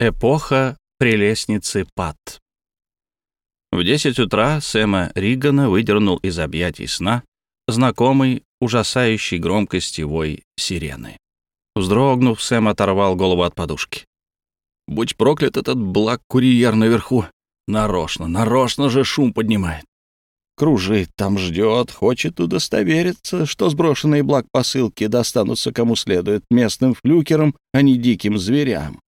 Эпоха прелестницы Пат. В 10 утра Сэма Ригана выдернул из объятий сна знакомый, ужасающей громкости вой сирены. Вздрогнув, Сэм оторвал голову от подушки. «Будь проклят этот блак-курьер наверху! Нарочно, нарочно же шум поднимает! Кружит там, ждет, хочет удостовериться, что сброшенные благ-посылки достанутся кому следует, местным флюкерам, а не диким зверям.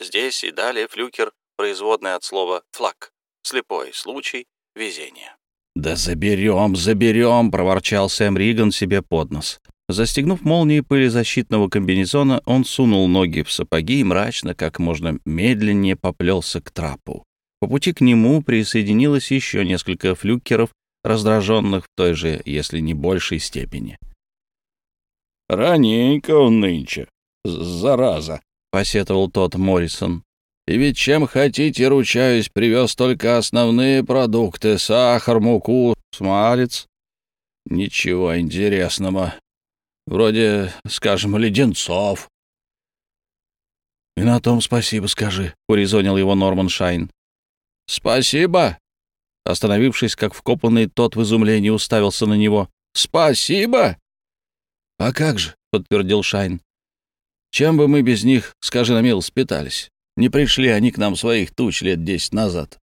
Здесь и далее флюкер, производный от слова «флаг», слепой случай, везение. «Да заберем, заберем!» — проворчал Сэм Риган себе под нос. Застегнув молнии пылезащитного комбинезона, он сунул ноги в сапоги и мрачно, как можно медленнее поплелся к трапу. По пути к нему присоединилось еще несколько флюкеров, раздраженных в той же, если не большей степени. «Раненько он нынче, зараза!» Посетовал тот Моррисон. «И ведь чем хотите, ручаюсь, привез только основные продукты — сахар, муку, смалец. Ничего интересного. Вроде, скажем, леденцов». «И на том спасибо скажи», — урезонил его Норман Шайн. «Спасибо?» Остановившись, как вкопанный, тот в изумлении уставился на него. «Спасибо?» «А как же?» — подтвердил Шайн. Чем бы мы без них, скажи на милость, питались? Не пришли они к нам своих туч лет десять назад.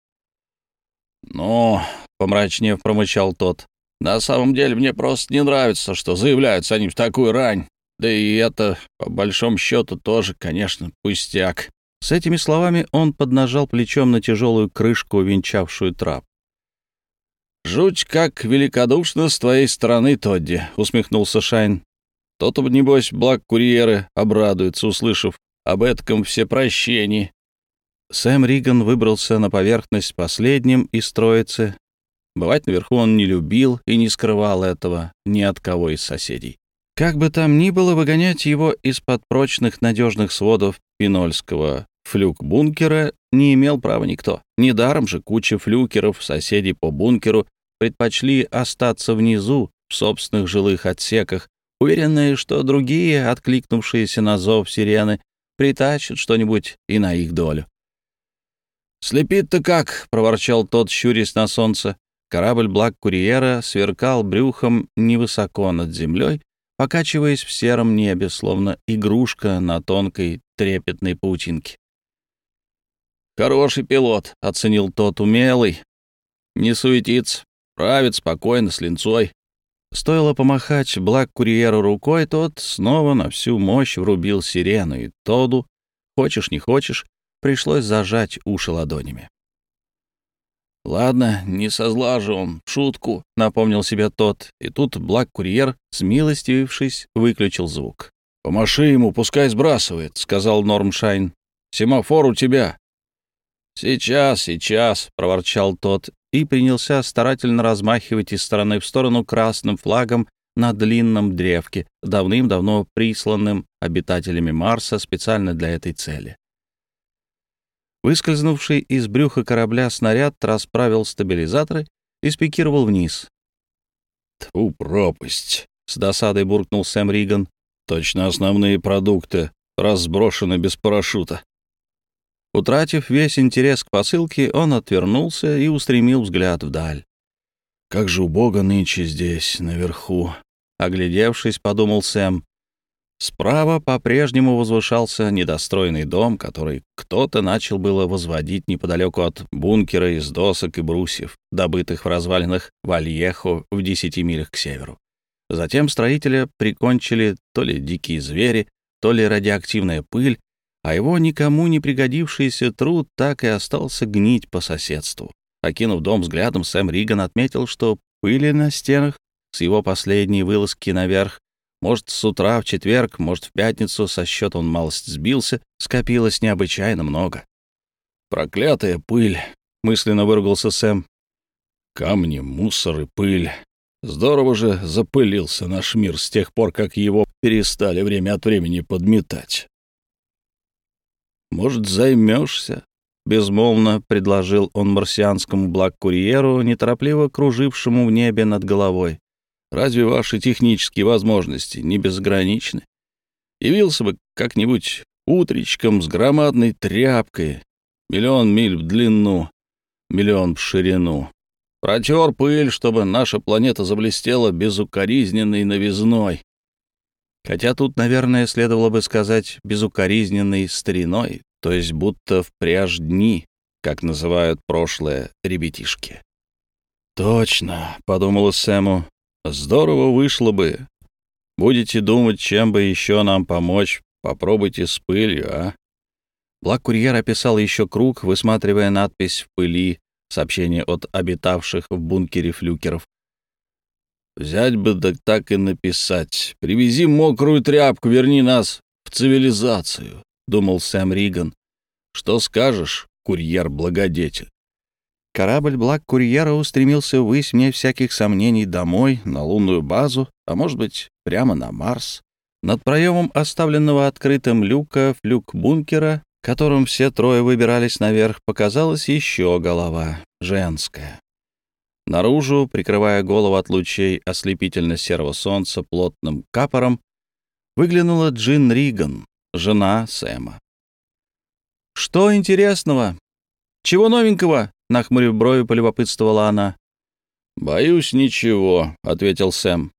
«Ну, — помрачнев промычал тот, — на самом деле мне просто не нравится, что заявляются они в такую рань. Да и это, по большому счету, тоже, конечно, пустяк». С этими словами он поднажал плечом на тяжелую крышку, венчавшую трап. «Жуть как великодушно с твоей стороны, Тодди», — усмехнулся Шайн. То-то, небось, благ курьеры обрадуются, услышав об этом все прощения. Сэм Риган выбрался на поверхность последним из троицы. Бывать наверху он не любил и не скрывал этого ни от кого из соседей. Как бы там ни было, выгонять его из-под прочных надежных сводов Пинольского флюк-бункера не имел права никто. Недаром же куча флюкеров, соседей по бункеру, предпочли остаться внизу, в собственных жилых отсеках, уверенные, что другие, откликнувшиеся на зов сирены, притащат что-нибудь и на их долю. «Слепит-то как!» — проворчал тот, щурясь на солнце. Корабль Блак-Курьера сверкал брюхом невысоко над землей, покачиваясь в сером небе, словно игрушка на тонкой трепетной паутинке. «Хороший пилот», — оценил тот, умелый. «Не суетится, правит спокойно, с линцой. Стоило помахать Блак-курьеру рукой, тот снова на всю мощь врубил сирену, и Тоду, хочешь не хочешь, пришлось зажать уши ладонями. «Ладно, не со зла же он, шутку», — напомнил себе тот, и тут Блак-курьер, смилостивившись, выключил звук. «Помаши ему, пускай сбрасывает», — сказал Нормшайн. «Семафор у тебя». «Сейчас, сейчас», — проворчал тот и принялся старательно размахивать из стороны в сторону красным флагом на длинном древке, давным-давно присланным обитателями Марса специально для этой цели. Выскользнувший из брюха корабля снаряд расправил стабилизаторы и спикировал вниз. «Тьфу, пропасть!» — с досадой буркнул Сэм Риган. «Точно основные продукты разброшены без парашюта». Утратив весь интерес к посылке, он отвернулся и устремил взгляд вдаль. «Как же убого нынче здесь, наверху!» Оглядевшись, подумал Сэм. Справа по-прежнему возвышался недостроенный дом, который кто-то начал было возводить неподалеку от бункера из досок и брусьев, добытых в развалинах Вальехо в десяти милях к северу. Затем строителя прикончили то ли дикие звери, то ли радиоактивная пыль, а его никому не пригодившийся труд так и остался гнить по соседству. Окинув дом взглядом, Сэм Риган отметил, что пыли на стенах с его последней вылазки наверх, может, с утра в четверг, может, в пятницу, со счета он малость сбился, скопилось необычайно много. «Проклятая пыль!» — мысленно выругался Сэм. «Камни, мусор и пыль. Здорово же запылился наш мир с тех пор, как его перестали время от времени подметать». «Может, займешься?» — безмолвно предложил он марсианскому благ-курьеру, неторопливо кружившему в небе над головой. «Разве ваши технические возможности не безграничны? Явился бы как-нибудь утречком с громадной тряпкой, миллион миль в длину, миллион в ширину. Протер пыль, чтобы наша планета заблестела безукоризненной новизной. Хотя тут, наверное, следовало бы сказать безукоризненной стариной, то есть будто впряжь дни, как называют прошлое ребятишки. «Точно», — подумала Сэму, — «здорово вышло бы. Будете думать, чем бы еще нам помочь, попробуйте с пылью, а?» Блак-курьер описал еще круг, высматривая надпись в пыли, сообщение от обитавших в бункере флюкеров. «Взять бы да так и написать. Привези мокрую тряпку, верни нас в цивилизацию», — думал Сэм Риган. «Что скажешь, курьер-благодетель?» Корабль Блак-курьера устремился ввысь, вне всяких сомнений, домой, на лунную базу, а может быть, прямо на Марс. Над проемом оставленного открытым люка флюк-бункера которым все трое выбирались наверх, показалась еще голова, женская. Наружу, прикрывая голову от лучей ослепительно-серого солнца плотным капором, выглянула Джин Риган, жена Сэма. «Что интересного? Чего новенького?» — нахмурив брови, полюбопытствовала она. «Боюсь, ничего», — ответил Сэм.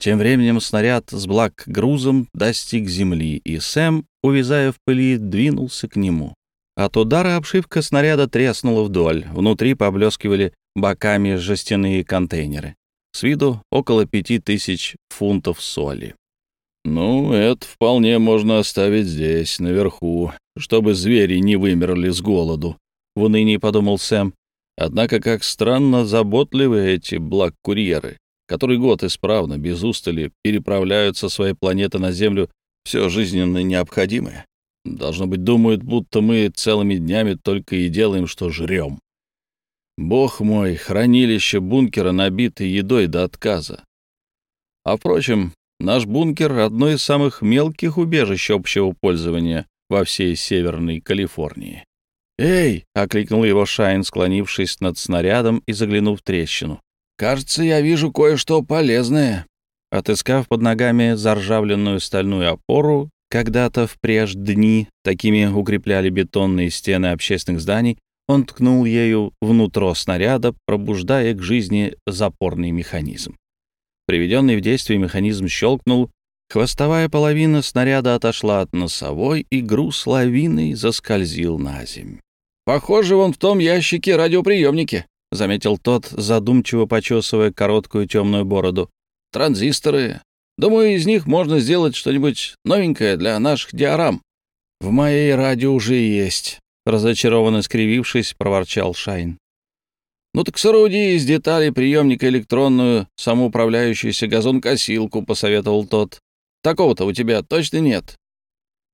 Тем временем снаряд с блак-грузом достиг земли, и Сэм, увязая в пыли, двинулся к нему. От удара обшивка снаряда треснула вдоль, внутри поблескивали боками жестяные контейнеры. С виду около пяти тысяч фунтов соли. «Ну, это вполне можно оставить здесь, наверху, чтобы звери не вымерли с голоду», — в унынии подумал Сэм. «Однако как странно заботливы эти блак-курьеры который год исправно, без устали, переправляют со своей планеты на Землю все жизненно необходимое. Должно быть, думают, будто мы целыми днями только и делаем, что жрем. Бог мой, хранилище бункера набито едой до отказа. А, впрочем, наш бункер — одно из самых мелких убежищ общего пользования во всей Северной Калифорнии. «Эй!» — окликнул его Шайн, склонившись над снарядом и заглянув в трещину. «Кажется, я вижу кое-что полезное». Отыскав под ногами заржавленную стальную опору, когда-то в преж дни такими укрепляли бетонные стены общественных зданий, он ткнул ею внутрь снаряда, пробуждая к жизни запорный механизм. Приведенный в действие механизм щелкнул, хвостовая половина снаряда отошла от носовой, и груз лавиной заскользил на земь. «Похоже, вон в том ящике радиоприемники», — заметил тот, задумчиво почесывая короткую темную бороду. «Транзисторы. Думаю, из них можно сделать что-нибудь новенькое для наших диорам». «В моей радио уже есть», — разочарованно скривившись, проворчал Шайн. «Ну так сооруди из деталей приемника электронную самоуправляющуюся газонкосилку», — посоветовал тот. «Такого-то у тебя точно нет».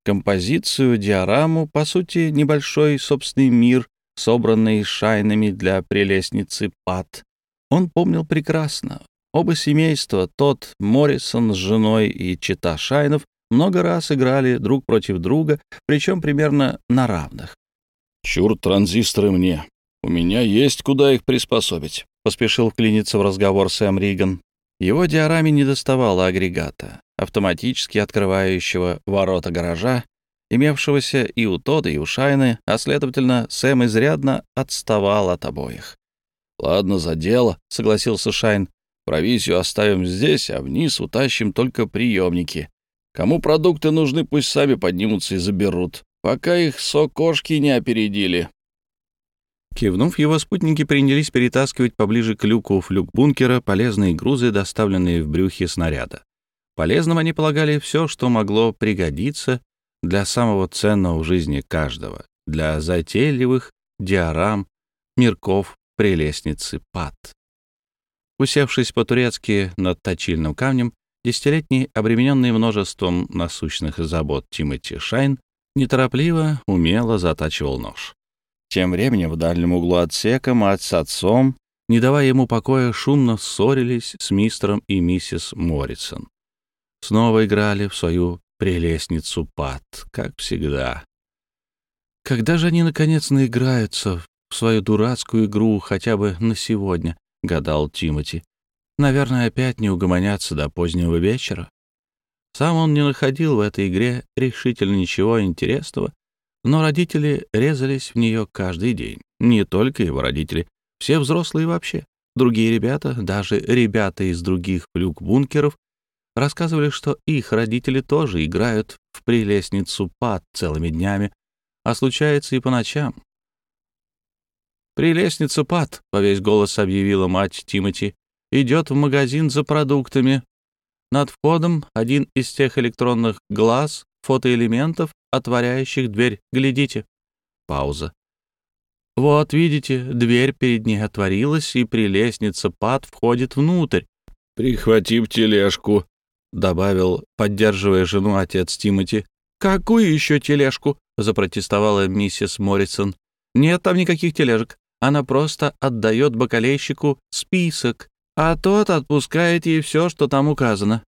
Композицию, диораму, по сути, небольшой собственный мир, собранный шайнами для прелестницы Пат. Он помнил прекрасно. Оба семейства, тот Моррисон с женой и чита Шайнов, много раз играли друг против друга, причем примерно на равных. «Чур транзисторы мне. У меня есть куда их приспособить», — поспешил вклиниться в разговор Сэм Риган. Его диораме не доставало агрегата, автоматически открывающего ворота гаража имевшегося и у Тода, и у Шайны, а, следовательно, Сэм изрядно отставал от обоих. «Ладно, за дело», — согласился Шайн. «Провизию оставим здесь, а вниз утащим только приемники. Кому продукты нужны, пусть сами поднимутся и заберут, пока их сокошки не опередили». Кивнув, его спутники принялись перетаскивать поближе к люку флюк бункера полезные грузы, доставленные в брюхе снаряда. Полезным они полагали все, что могло пригодиться для самого ценного в жизни каждого, для затейливых диорам, мирков, прелестницы пад. Усевшись по-турецки над точильным камнем, десятилетний, обремененный множеством насущных забот Тимоти Шайн, неторопливо, умело затачивал нож. Тем временем в дальнем углу отсека мать с отцом, не давая ему покоя, шумно ссорились с мистером и миссис Моррисон. Снова играли в свою прелестницу Пат, как всегда. Когда же они, наконец, наиграются в свою дурацкую игру хотя бы на сегодня, — гадал Тимоти. Наверное, опять не угомонятся до позднего вечера. Сам он не находил в этой игре решительно ничего интересного, но родители резались в нее каждый день. Не только его родители, все взрослые вообще. Другие ребята, даже ребята из других плюк-бункеров, рассказывали, что их родители тоже играют в прелестницу пад целыми днями, а случается и по ночам. «Прелестница пад», — по весь голос объявила мать Тимати, — «идет в магазин за продуктами. Над входом один из тех электронных глаз, фотоэлементов, отворяющих дверь. Глядите». Пауза. Вот, видите, дверь перед ней отворилась, и прелестница пад входит внутрь. «Прихватив тележку», — добавил, поддерживая жену отец Тимати. «Какую еще тележку?» — запротестовала миссис Моррисон. «Нет там никаких тележек. Она просто отдает бакалейщику список, а тот отпускает ей все, что там указано.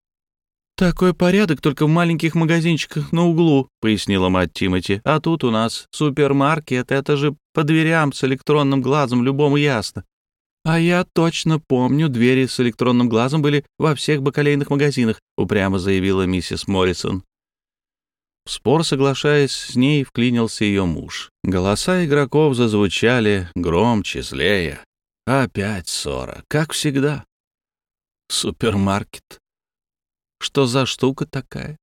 «Такой порядок только в маленьких магазинчиках на углу», — пояснила мать Тимати. «А тут у нас супермаркет, это же по дверям с электронным глазом любому ясно». «А я точно помню, двери с электронным глазом были во всех бакалейных магазинах», — упрямо заявила миссис Моррисон. В спор, соглашаясь с ней, вклинился ее муж. Голоса игроков зазвучали громче, злее. Опять ссора, как всегда. Супермаркет. Что за штука такая?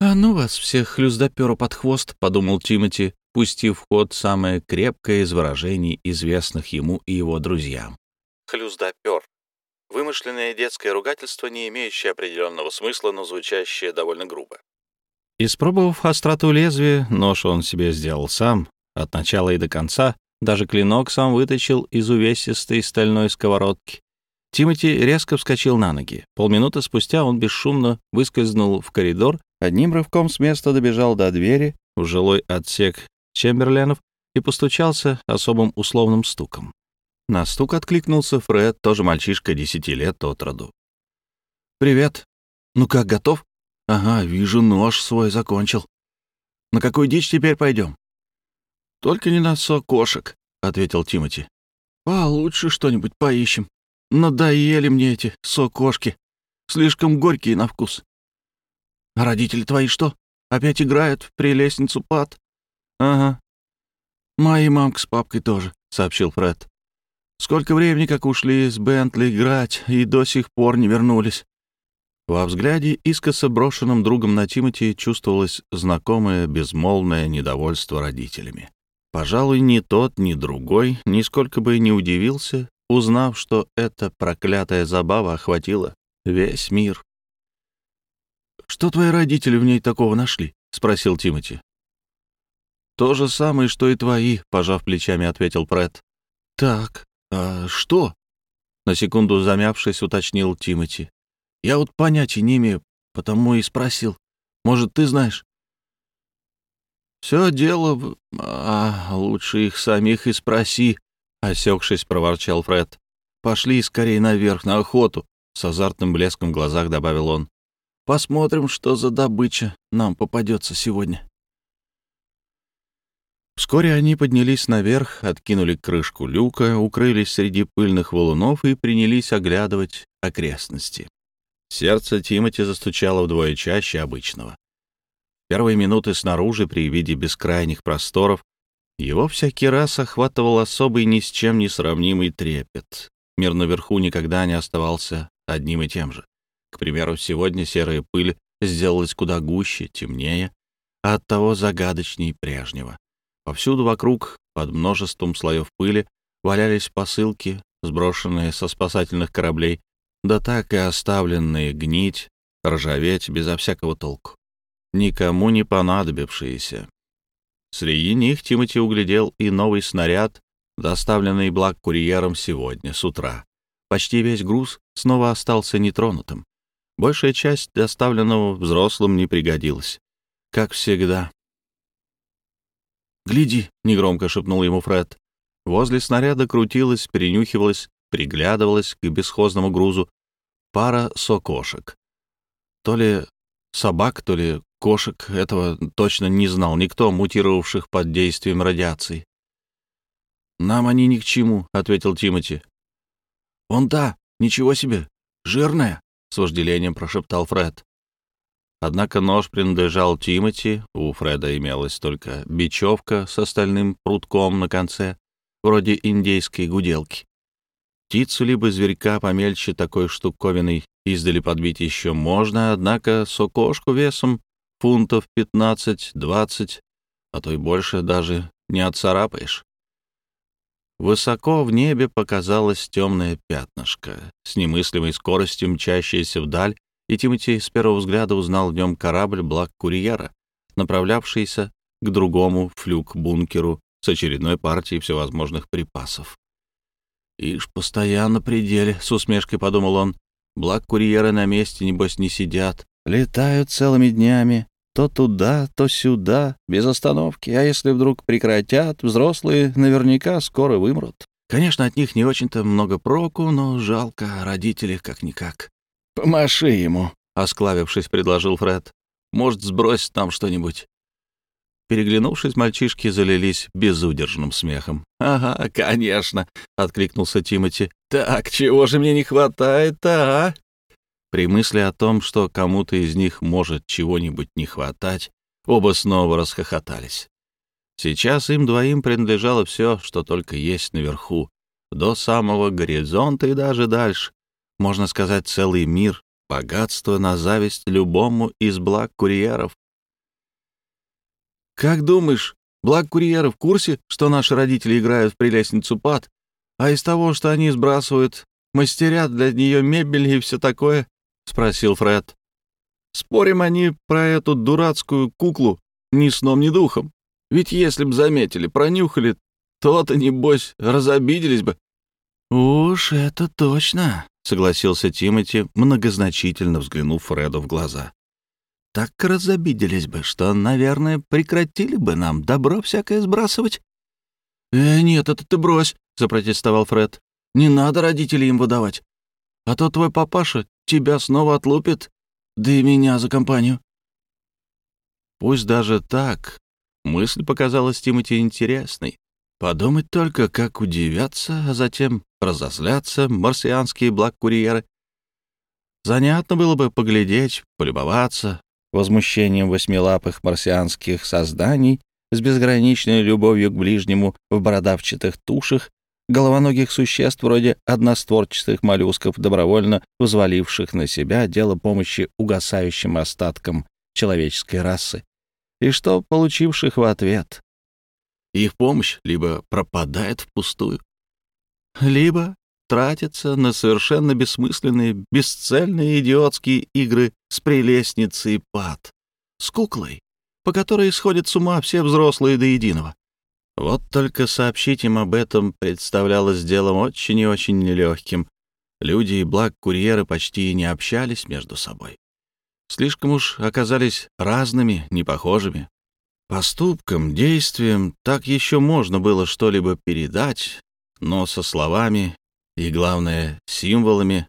«А ну вас всех хлюздоперу под хвост», — подумал Тимати, пустив в ход самое крепкое из выражений, известных ему и его друзьям. Хлюздопер. Вымышленное детское ругательство, не имеющее определенного смысла, но звучащее довольно грубо. Испробовав остроту лезвия, нож он себе сделал сам, от начала и до конца, даже клинок сам вытащил из увесистой стальной сковородки. Тимати резко вскочил на ноги. Полминуты спустя он бесшумно выскользнул в коридор, одним рывком с места добежал до двери в жилой отсек Чемберленов и постучался особым условным стуком. На стук откликнулся Фред, тоже мальчишка десяти лет от роду. «Привет. Ну как, готов?» «Ага, вижу, нож свой закончил. На какую дичь теперь пойдем?» «Только не на сокошек», — ответил Тимати. «А лучше что-нибудь поищем». Надоели мне эти сокошки. Слишком горькие на вкус. А родители твои что? Опять играют в прелестницу пад? Ага. Мои мамка с папкой тоже, сообщил Фред. Сколько времени, как ушли с Бентли играть, и до сих пор не вернулись. Во взгляде, искоса брошенным другом на Тимати, чувствовалось знакомое безмолвное недовольство родителями. Пожалуй, ни тот, ни другой нисколько бы не удивился, узнав, что эта проклятая забава охватила весь мир. «Что твои родители в ней такого нашли?» — спросил Тимати. «То же самое, что и твои», — пожав плечами, ответил Прет. «Так, а что?» — на секунду замявшись, уточнил Тимати. «Я вот понятия не имею, потому и спросил. Может, ты знаешь?» «Все дело в... А лучше их самих и спроси», Осекшись, проворчал Фред. «Пошли скорее наверх, на охоту», — с азартным блеском в глазах добавил он. «Посмотрим, что за добыча нам попадется сегодня». Вскоре они поднялись наверх, откинули крышку люка, укрылись среди пыльных валунов и принялись оглядывать окрестности. Сердце Тимати застучало вдвое чаще обычного. Первые минуты снаружи при виде бескрайних просторов его всякий раз охватывал особый ни с чем не сравнимый трепет. Мир наверху никогда не оставался одним и тем же. К примеру, сегодня серая пыль сделалась куда гуще, темнее, а оттого загадочней прежнего. Повсюду вокруг, под множеством слоев пыли, валялись посылки, сброшенные со спасательных кораблей, да так и оставленные гнить, ржаветь безо всякого толку. Никому не понадобившиеся, Среди них Тимати углядел и новый снаряд, доставленный благ-курьером сегодня, с утра. Почти весь груз снова остался нетронутым. Большая часть доставленного взрослым не пригодилась. Как всегда. «Гляди», — негромко шепнул ему Фред. Возле снаряда крутилась, перенюхивалась, приглядывалась к бесхозному грузу пара сокошек. То ли собак, то ли кошек этого точно не знал никто, мутировавших под действием радиации. «Нам они ни к чему», — ответил Тимати. «Вон та, ничего себе, жирная», — с вожделением прошептал Фред. Однако нож принадлежал Тимати, у Фреда имелась только бечевка с остальным прутком на конце, вроде индейской гуделки. Птицу либо зверька помельче такой штуковиной издали подбить еще можно, однако сокошку весом фунтов 15-20, а то и больше даже не отцарапаешь. Высоко в небе показалось темное пятнышко, с немыслимой скоростью мчащееся вдаль, и Тимати с первого взгляда узнал в нем корабль Блак-Курьера, направлявшийся к другому флюк-бункеру с очередной партией всевозможных припасов. «Ишь, постоянно при деле», — с усмешкой подумал он. «Блак-курьеры на месте, небось, не сидят. Летают целыми днями, то туда, то сюда, без остановки. А если вдруг прекратят, взрослые наверняка скоро вымрут. Конечно, от них не очень-то много проку, но жалко, родители как-никак. «Помаши ему», — осклавившись, предложил Фред. «Может, сбросить там что-нибудь?» Переглянувшись, мальчишки залились безудержным смехом. «Ага, конечно», — откликнулся Тимати. «Так, чего же мне не хватает-то, а?» При мысли о том, что кому-то из них может чего-нибудь не хватать, оба снова расхохотались. Сейчас им двоим принадлежало все, что только есть наверху, до самого горизонта и даже дальше. Можно сказать, целый мир, богатство на зависть любому из благ курьеров. «Как думаешь, благ курьеров в курсе, что наши родители играют в прелестницу пад, а из того, что они сбрасывают, мастерят для нее мебель и все такое?» — спросил Фред. «Спорим они про эту дурацкую куклу ни сном, ни духом. Ведь если б заметили, пронюхали, то-то, небось, разобиделись бы». «Уж это точно», — согласился Тимати, многозначительно взглянув Фреду в глаза. «Так разобиделись бы, что, наверное, прекратили бы нам добро всякое сбрасывать». «Э, нет, это ты брось», — запротестовал Фред. «Не надо родителей им выдавать. А то твой папаша тебя снова отлупит, да и меня за компанию». Пусть даже так, мысль показалась Тимати интересной. Подумать только, как удивятся, а затем разозлятся марсианские благ-курьеры. Занятно было бы поглядеть, полюбоваться возмущением восьмилапых марсианских созданий с безграничной любовью к ближнему в бородавчатых тушах головоногих существ вроде одностворчатых моллюсков, добровольно взваливших на себя дело помощи угасающим остаткам человеческой расы, и что получивших в ответ. Их помощь либо пропадает впустую, либо тратится на совершенно бессмысленные, бесцельные идиотские игры с прелестницей пад, с куклой, по которой сходят с ума все взрослые до единого. Вот только сообщить им об этом представлялось делом очень и очень нелегким. Люди и благ-курьеры почти не общались между собой. Слишком уж оказались разными, непохожими. Поступкам, действиям так еще можно было что-либо передать, но со словами и, главное, символами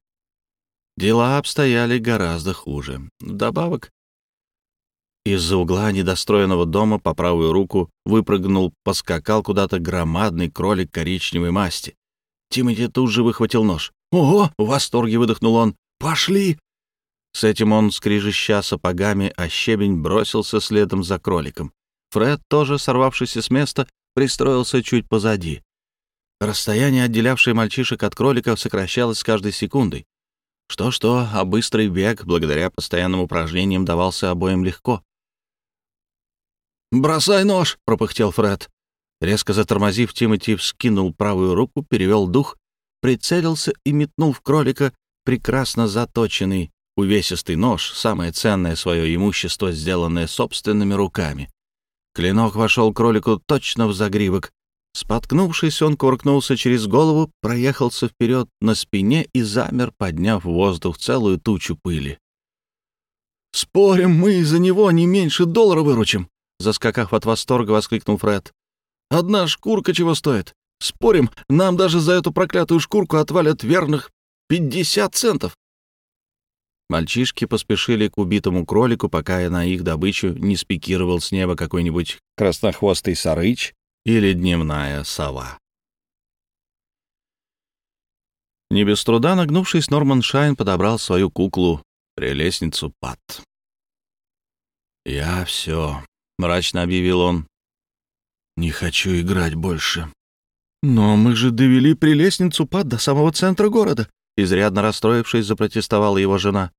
дела обстояли гораздо хуже. Вдобавок, из-за угла недостроенного дома по правую руку выпрыгнул, поскакал куда-то громадный кролик коричневой масти. Тимати тут же выхватил нож. «Ого!» — в восторге выдохнул он. «Пошли!» С этим он, скрижища сапогами, а щебень бросился следом за кроликом. Фред, тоже сорвавшийся с места, пристроился чуть позади. Расстояние, отделявшее мальчишек от кроликов, сокращалось с каждой секундой. Что-что, а быстрый бег, благодаря постоянным упражнениям, давался обоим легко. «Бросай нож!» — пропыхтел Фред. Резко затормозив, Тимати вскинул правую руку, перевел дух, прицелился и метнул в кролика прекрасно заточенный увесистый нож, самое ценное свое имущество, сделанное собственными руками. Клинок вошел кролику точно в загривок. Споткнувшись, он кувыркнулся через голову, проехался вперед на спине и замер, подняв в воздух целую тучу пыли. «Спорим, мы за него не меньше доллара выручим!» Заскакав от восторга, воскликнул Фред. «Одна шкурка чего стоит? Спорим, нам даже за эту проклятую шкурку отвалят верных пятьдесят центов!» Мальчишки поспешили к убитому кролику, пока на их добычу не спикировал с неба какой-нибудь краснохвостый сарыч или дневная сова. Не без труда нагнувшись, Норман Шайн подобрал свою куклу, прелестницу Пат. «Я все», — мрачно объявил он. «Не хочу играть больше». «Но мы же довели прелестницу пад до самого центра города», — изрядно расстроившись, запротестовала его жена.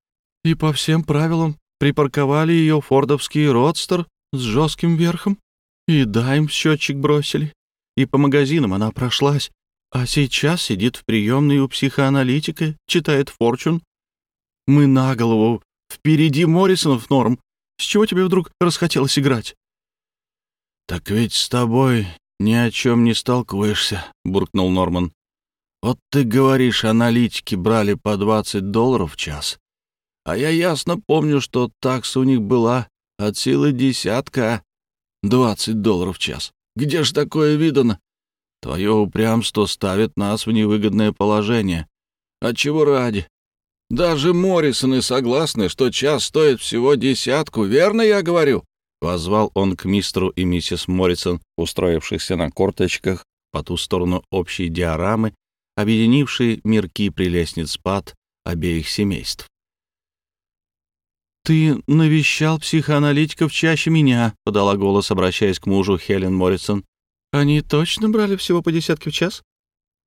«И по всем правилам припарковали ее фордовский родстер с жестким верхом. И дайм счетчик бросили. И по магазинам она прошлась. А сейчас сидит в приемной у психоаналитика, читает форчун. Мы на голову. Впереди Моррисонов норм. С чего тебе вдруг расхотелось играть?» «Так ведь с тобой ни о чем не сталкиваешься», — буркнул Норман. «Вот ты говоришь, аналитики брали по 20 долларов в час. А я ясно помню, что такса у них была от силы десятка, 20 долларов в час. Где ж такое видано? Твое упрямство ставит нас в невыгодное положение. А чего ради? Даже Моррисоны согласны, что час стоит всего десятку, верно я говорю?» Возвал он к мистеру и миссис Моррисон, устроившихся на корточках по ту сторону общей диорамы, объединившей мирки прелестниц пад обеих семейств. «Ты навещал психоаналитиков чаще меня», — подала голос, обращаясь к мужу Хелен Моррисон. «Они точно брали всего по десятке в час?»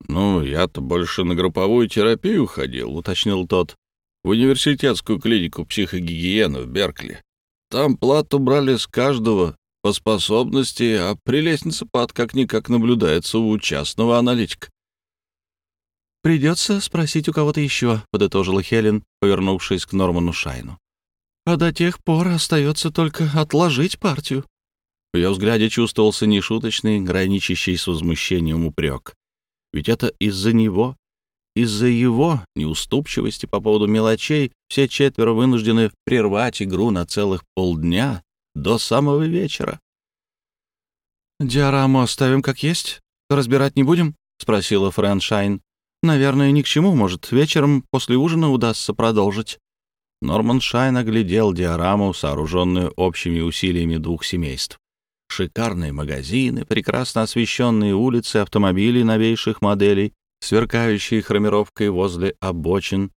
«Ну, я-то больше на групповую терапию ходил», — уточнил тот. «В университетскую клинику психогигиены в Беркли. Там плату брали с каждого по способности, а прелестница пад как-никак наблюдается у частного аналитика». «Придется спросить у кого-то еще», — подытожила Хелен, повернувшись к Норману Шайну. «А до тех пор остается только отложить партию». В ее взгляде чувствовался нешуточный, граничащий с возмущением упрек. Ведь это из-за него, из-за его неуступчивости по поводу мелочей все четверо вынуждены прервать игру на целых полдня до самого вечера. «Диораму оставим как есть? Разбирать не будем?» — спросила Фрэн Шайн. «Наверное, ни к чему. Может, вечером после ужина удастся продолжить». Норман Шайн оглядел диораму, сооруженную общими усилиями двух семейств шикарные магазины, прекрасно освещенные улицы, автомобили новейших моделей, сверкающие хромировкой возле обочин,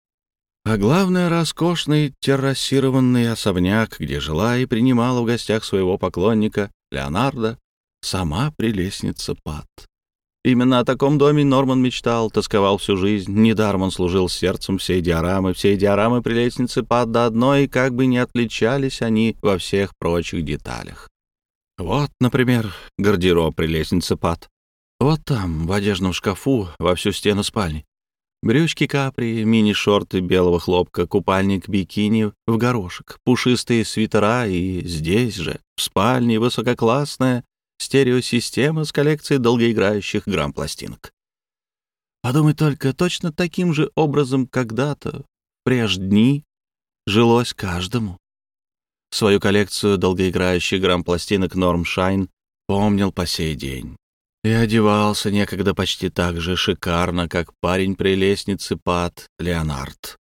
а главное — роскошный террасированный особняк, где жила и принимала в гостях своего поклонника Леонардо, сама прелестница Пат. Именно о таком доме Норман мечтал, тосковал всю жизнь. Недаром он служил сердцем всей диорамы. Все диорамы прелестницы Пат до одной, и как бы не отличались они во всех прочих деталях. Вот, например, гардероб при лестнице Пат. Вот там, в одежном шкафу, во всю стену спальни. Брючки капри, мини-шорты белого хлопка, купальник бикини в горошек, пушистые свитера и здесь же, в спальне, высококлассная стереосистема с коллекцией долгоиграющих грамм-пластинок. Подумай только, точно таким же образом когда-то, в прежние дни, жилось каждому. Свою коллекцию долгоиграющих грамм-пластинок Норм Шайн помнил по сей день. И одевался некогда почти так же шикарно, как парень при лестнице Пат Леонард.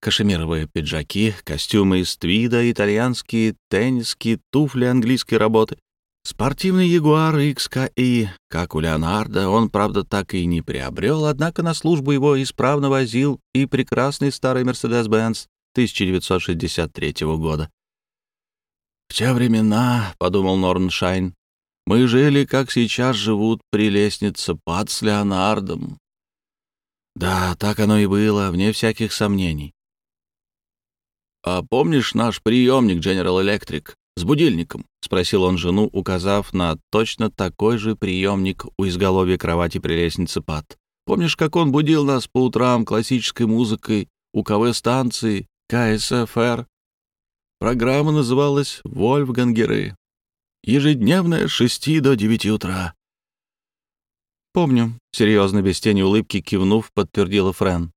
Кашемировые пиджаки, костюмы из твида, итальянские тенниски, туфли английской работы, спортивный Ягуар XKI, как у Леонарда, он, правда, так и не приобрел, однако на службу его исправно возил и прекрасный старый Mercedes-Benz 1963 года. «В те времена, — подумал Норншайн, — мы жили, как сейчас живут при лестнице Пад с Леонардом. Да, так оно и было, вне всяких сомнений. «А помнишь наш приемник General Electric с будильником?» — спросил он жену, указав на точно такой же приемник у изголовья кровати при лестнице Пад. «Помнишь, как он будил нас по утрам классической музыкой у КВ-станции КСФР Программа называлась «Вольфгангеры». Ежедневная с шести до девяти утра. «Помню», — серьезно, без тени улыбки кивнув, подтвердила Френ.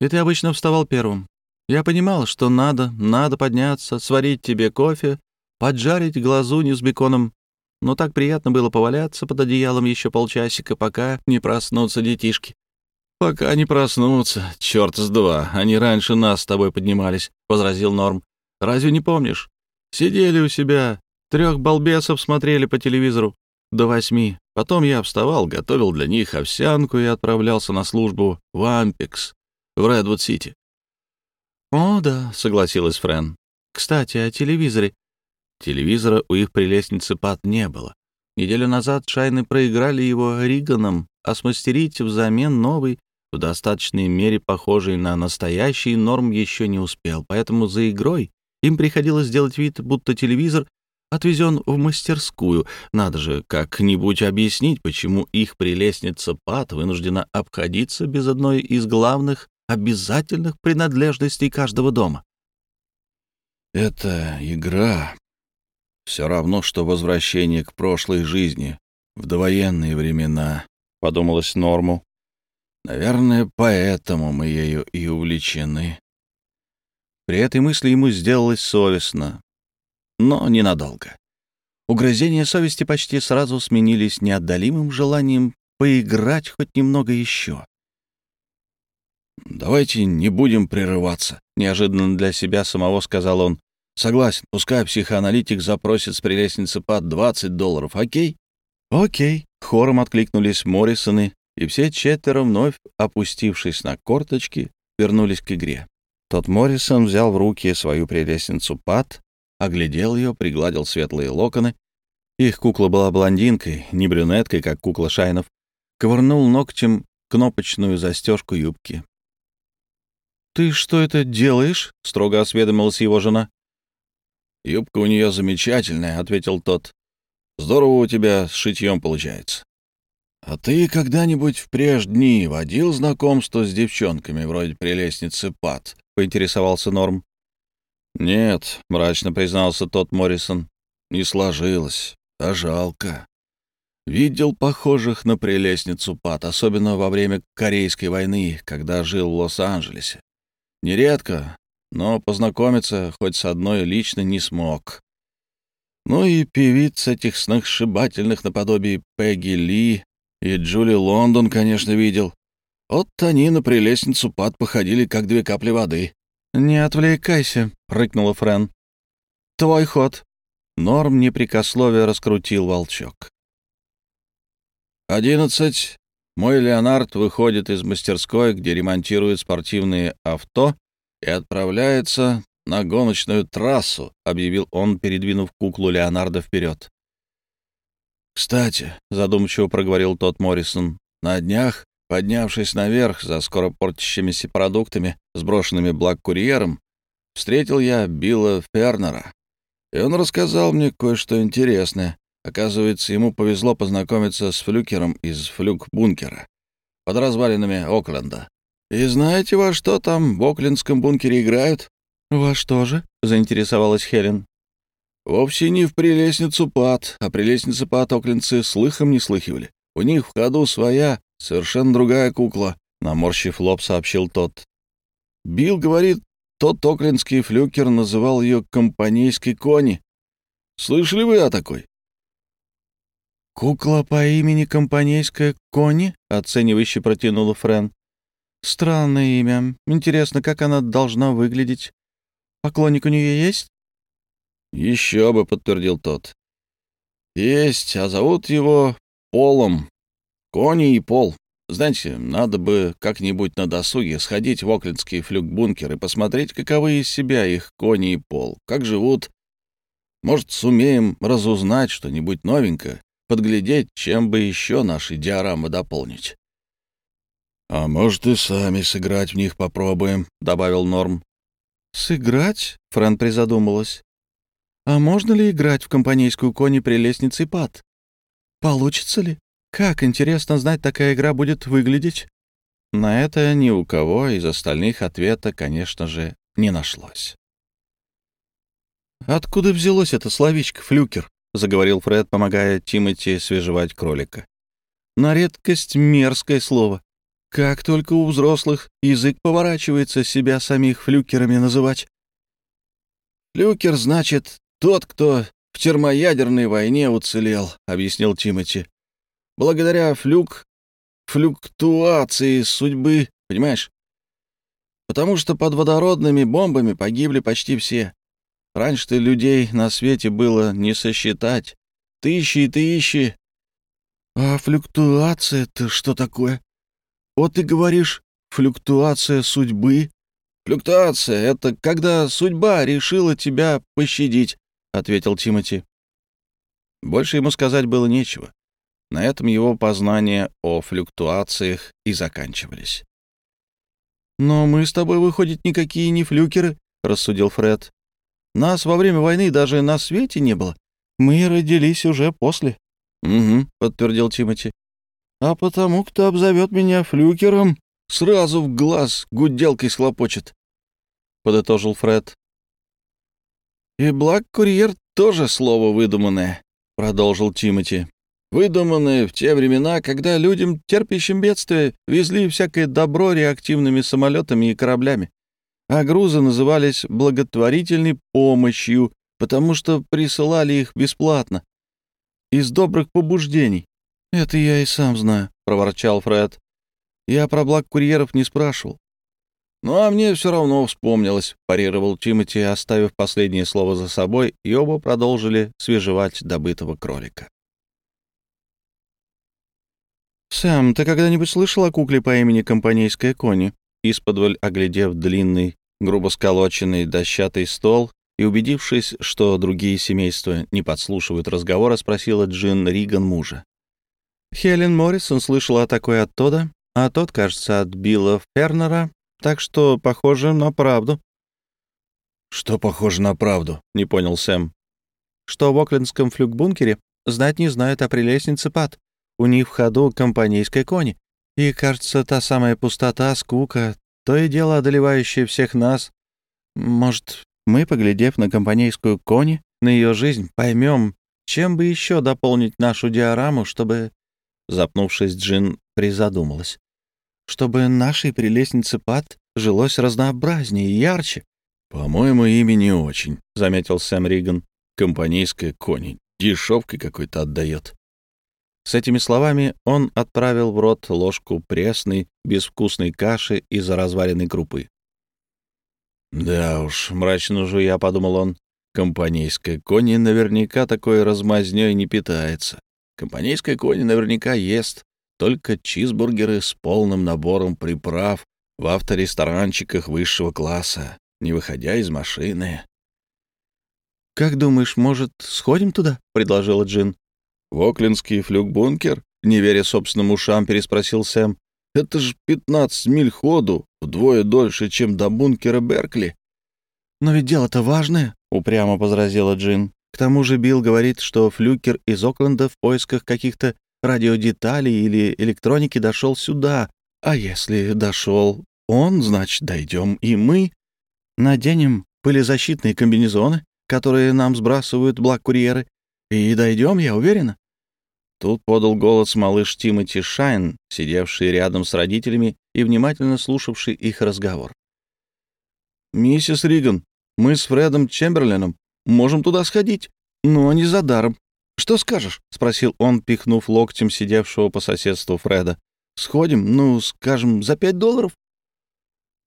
«И ты обычно вставал первым. Я понимал, что надо, надо подняться, сварить тебе кофе, поджарить глазунью с беконом. Но так приятно было поваляться под одеялом еще полчасика, пока не проснутся детишки». «Пока не проснутся, черт с два, они раньше нас с тобой поднимались», — возразил Норм. Разве не помнишь? Сидели у себя, трех балбесов смотрели по телевизору до восьми. Потом я вставал, готовил для них овсянку и отправлялся на службу в Ампекс, в Редвуд-Сити. «О, да», — согласилась Френ. «Кстати, о телевизоре. Телевизора у их прелестницы Пат не было. Неделю назад Шайны проиграли его Риганом, а смастерить взамен новый, в достаточной мере похожий на настоящий, Норм еще не успел, поэтому за игрой им приходилось делать вид, будто телевизор отвезен в мастерскую. Надо же как-нибудь объяснить, почему их прелестница Пат вынуждена обходиться без одной из главных обязательных принадлежностей каждого дома. «Это игра. Все равно, что возвращение к прошлой жизни, в довоенные времена», — подумалось Норму. «Наверное, поэтому мы ею и увлечены». При этой мысли ему сделалось совестно, но ненадолго. Угрызения совести почти сразу сменились неотдалимым желанием поиграть хоть немного еще. «Давайте не будем прерываться», — неожиданно для себя самого сказал он. «Согласен, пускай психоаналитик запросит с прелестницы под 20 долларов, окей?» «Окей», — хором откликнулись Моррисоны, и все четверо, вновь опустившись на корточки, вернулись к игре. Тот Моррисон взял в руки свою прелестницу Пат, оглядел ее, пригладил светлые локоны. Их кукла была блондинкой, не брюнеткой, как кукла Шайнов. Ковырнул ногтем кнопочную застежку юбки. «Ты что это делаешь?» — строго осведомилась его жена. «Юбка у нее замечательная», — ответил тот. «Здорово у тебя с шитьем получается». «А ты когда-нибудь в прежние водил знакомство с девчонками вроде прелестницы Пат?» — поинтересовался Норм. «Нет», — мрачно признался тот Моррисон, — «не сложилось, а жалко. Видел похожих на прелестницу Пат, особенно во время Корейской войны, когда жил в Лос-Анджелесе. Нередко, но познакомиться хоть с одной лично не смог. Ну и певиц этих сногсшибательных наподобие Пегги Ли и Джули Лондон, конечно, видел. Вот они на прелестницу Пат походили, как две капли воды. «Не отвлекайся», — рыкнула Френ. «Твой ход». Норм непрекословие раскрутил волчок. «Одиннадцать. Мой Леонард выходит из мастерской, где ремонтируют спортивные авто, и отправляется на гоночную трассу», — объявил он, передвинув куклу Леонарда вперед. «Кстати», — задумчиво проговорил тот Моррисон, — «на днях Поднявшись наверх за скоро портящимися продуктами, сброшенными благ-курьером, встретил я Билла Фернера. И он рассказал мне кое-что интересное. Оказывается, ему повезло познакомиться с флюкером из флюк-бункера под развалинами Окленда. И знаете, во что там в Оклендском бункере играют? «Во что же?» — заинтересовалась Хелен. «Вовсе не в прелестницу Пат, а прелестницы Пат оклендцы слыхом не слыхивали. У них в ходу своя Совершенно другая кукла, наморщив лоб, сообщил тот. Билл говорит, тот оклендский флюкер называл ее компанейской кони. Слышали вы о такой? «Кукла по имени Компанейская Кони?» — оценивающе протянула Френ. «Странное имя. Интересно, как она должна выглядеть? Поклонник у нее есть?» «Еще бы», — подтвердил тот. «Есть, а зовут его Полом. Кони и пол. Знаете, надо бы как-нибудь на досуге сходить в Оклендский флюгбункер и посмотреть, каковы из себя их кони и пол, как живут. Может, сумеем разузнать что-нибудь новенькое, подглядеть, чем бы еще наши диорамы дополнить. — А может, и сами сыграть в них попробуем, — добавил Норм. — Сыграть? — Фран призадумалась. — А можно ли играть в компанейскую кони при лестнице Пат? Получится ли? Как интересно знать, такая игра будет выглядеть? На это ни у кого из остальных ответа, конечно же, не нашлось. «Откуда взялось это словечко «флюкер»?» — заговорил Фред, помогая Тимати свежевать кролика. «На редкость мерзкое слово. Как только у взрослых язык поворачивается себя самих флюкерами называть». «Флюкер значит тот, кто в термоядерной войне уцелел», — объяснил Тимати благодаря флюк... флюктуации судьбы, понимаешь? Потому что под водородными бомбами погибли почти все. Раньше-то людей на свете было не сосчитать. Тысячи и тысячи. А флюктуация-то что такое? Вот ты говоришь, флюктуация судьбы. Флюктуация — это когда судьба решила тебя пощадить. — ответил Тимати. Больше ему сказать было нечего. На этом его познания о флюктуациях и заканчивались. «Но мы с тобой, выходит, никакие не флюкеры», — рассудил Фред. «Нас во время войны даже на свете не было. Мы родились уже после». «Угу», — подтвердил Тимати. «А потому, кто обзовет меня флюкером, сразу в глаз гуделкой схлопочет», — подытожил Фред. «И Блак-курьер тоже слово выдуманное», — продолжил Тимати. «Выдуманное в те времена, когда людям, терпящим бедствие, везли всякое добро реактивными самолетами и кораблями, а грузы назывались благотворительной помощью, потому что присылали их бесплатно, из добрых побуждений. «Это я и сам знаю», — проворчал Фред. «Я про благ курьеров не спрашивал». «Ну, а мне все равно вспомнилось», — парировал Тимати, оставив последнее слово за собой, и оба продолжили свежевать добытого кролика. «Сэм, ты когда-нибудь слышал о кукле по имени Компанейская Кони?» Исподволь оглядев длинный, грубо сколоченный дощатый стол и убедившись, что другие семейства не подслушивают разговора, спросила Джин Риган мужа. Хелен Моррисон слышала о такой от Тода, а тот, кажется, от Билла Фернера, так что похоже на правду. «Что похоже на правду?» — не понял Сэм. «Что в Оклендском флюгбункере знать не знают о прелестнице Пат. У них в ходу компанейской кони. И, кажется, та самая пустота, скука, то и дело одолевающее всех нас. Может, мы, поглядев на компанейскую кони, на ее жизнь, поймем, чем бы еще дополнить нашу диораму, чтобы Запнувшись, Джин призадумалась. «Чтобы нашей прелестнице Пат жилось разнообразнее и ярче». «По-моему, имя не очень», — заметил Сэм Риган. «Компанейская кони. Дешевкой какой-то отдает». С этими словами он отправил в рот ложку пресной, безвкусной каши из разваренной крупы. «Да уж, мрачно жуя», — подумал он, — «компанейская кони наверняка такой размазнёй не питается. Компанейская кони наверняка ест только чизбургеры с полным набором приправ в авторесторанчиках высшего класса, не выходя из машины. «Как думаешь, может, сходим туда?» — предложила Джин. «В Оклинский флюгбункер?» — не веря собственным ушам, переспросил Сэм. «Это ж 15 миль ходу, вдвое дольше, чем до бункера Беркли». «Но ведь дело-то важное», — упрямо возразила Джин. К тому же Билл говорит, что флюкер из Окленда в поисках каких-то радиодеталей или электроники дошел сюда. А если дошел он, значит, дойдем и мы. Наденем пылезащитные комбинезоны, которые нам сбрасывают благ-курьеры, и дойдем, я уверена. Тут подал голос малыш Тимоти Шайн, сидевший рядом с родителями и внимательно слушавший их разговор. «Миссис Риган, мы с Фредом Чемберленом Можем туда сходить, но не за даром. Что скажешь?» — спросил он, пихнув локтем сидевшего по соседству Фреда. «Сходим, ну, скажем, за пять долларов?»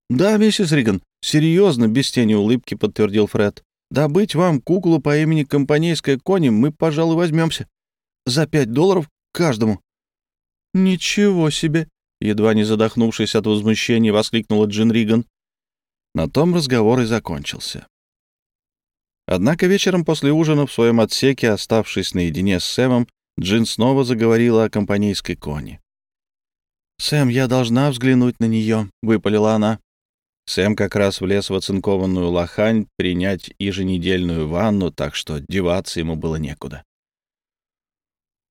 «Да, миссис Риган, серьезно, без тени улыбки», — подтвердил Фред. «Добыть вам куклу по имени Компанейская Кони мы, пожалуй, возьмемся. За пять долларов каждому». «Ничего себе!» — едва не задохнувшись от возмущения, воскликнула Джин Риган. На том разговор и закончился. Однако вечером после ужина в своем отсеке, оставшись наедине с Сэмом, Джин снова заговорила о компанейской коне. «Сэм, я должна взглянуть на нее», — выпалила она. Сэм как раз влез в оцинкованную лохань принять еженедельную ванну, так что деваться ему было некуда.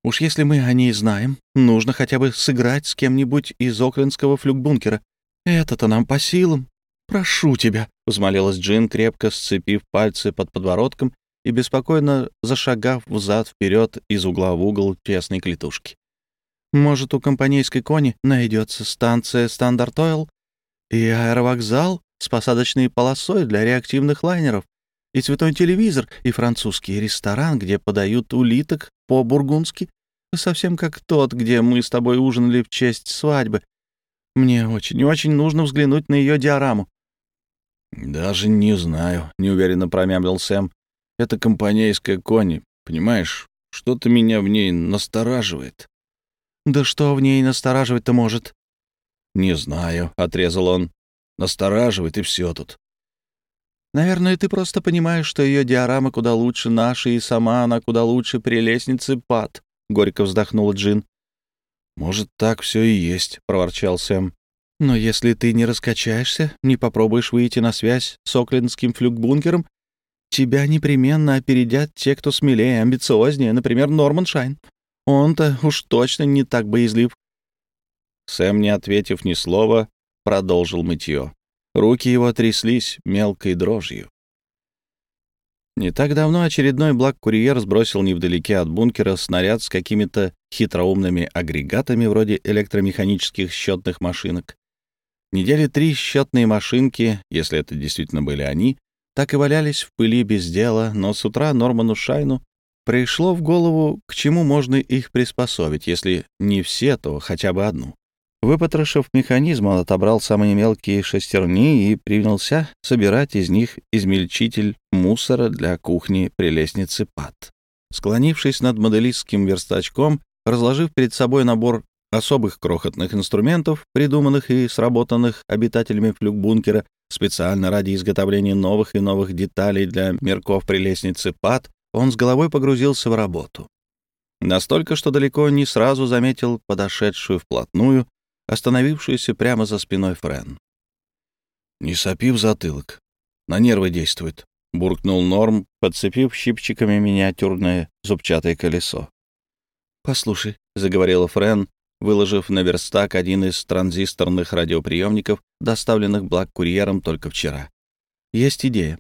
«Уж если мы о ней знаем, нужно хотя бы сыграть с кем-нибудь из оклендского флюгбункера. Это-то нам по силам», «Прошу тебя», — взмолилась Джин, крепко сцепив пальцы под подбородком и беспокойно зашагав взад-вперед из угла в угол тесной клетушки. «Может, у компанейской Конни найдется станция «Стандарт Ойл» и аэровокзал с посадочной полосой для реактивных лайнеров, и цветной телевизор, и французский ресторан, где подают улиток по-бургундски, совсем как тот, где мы с тобой ужинали в честь свадьбы. Мне очень-очень нужно взглянуть на ее диораму. «Даже не знаю», — неуверенно промямлил Сэм. «Это компанейская кони, понимаешь? Что-то меня в ней настораживает». «Да что в ней настораживать-то может?» «Не знаю», — отрезал он. «Настораживает, и все тут». Наверное, ты просто понимаешь, что ее диорама куда лучше нашей, и сама она куда лучше прелестницы Пат», — горько вздохнула Джин. «Может, так все и есть», — проворчал Сэм. «Но если ты не раскачаешься, не попробуешь выйти на связь с Оклендским флюгбункером, тебя непременно опередят те, кто смелее, амбициознее, например, Норман Шайн. Он-то уж точно не так боязлив». Сэм, не ответив ни слова, продолжил мытье. Руки его тряслись мелкой дрожью. Не так давно очередной благ-курьер сбросил невдалеке от бункера снаряд с какими-то хитроумными агрегатами вроде электромеханических счетных машинок. Недели три счетные машинки, если это действительно были они, так и валялись в пыли без дела, но с утра Норману Шайну пришло в голову, к чему можно их приспособить, если не все, то хотя бы одну. Выпотрошив механизм, он отобрал самые мелкие шестерни и принялся собирать из них измельчитель мусора для кухни при лестнице ПАД. Склонившись над моделистским верстачком, разложив перед собой набор особых крохотных инструментов, придуманных и сработанных обитателями флюгбункера специально ради изготовления новых и новых деталей для мерков при лестнице ПАД, он с головой погрузился в работу. Настолько, что далеко не сразу заметил подошедшую вплотную остановившуюся прямо за спиной Френ. «Не сопи в затылок. На нервы действует», — буркнул Норм, подцепив щипчиками миниатюрное зубчатое колесо. «Послушай», — заговорила Френ, выложив на верстак один из транзисторных радиоприемников, доставленных благ-курьером только вчера. «Есть идея.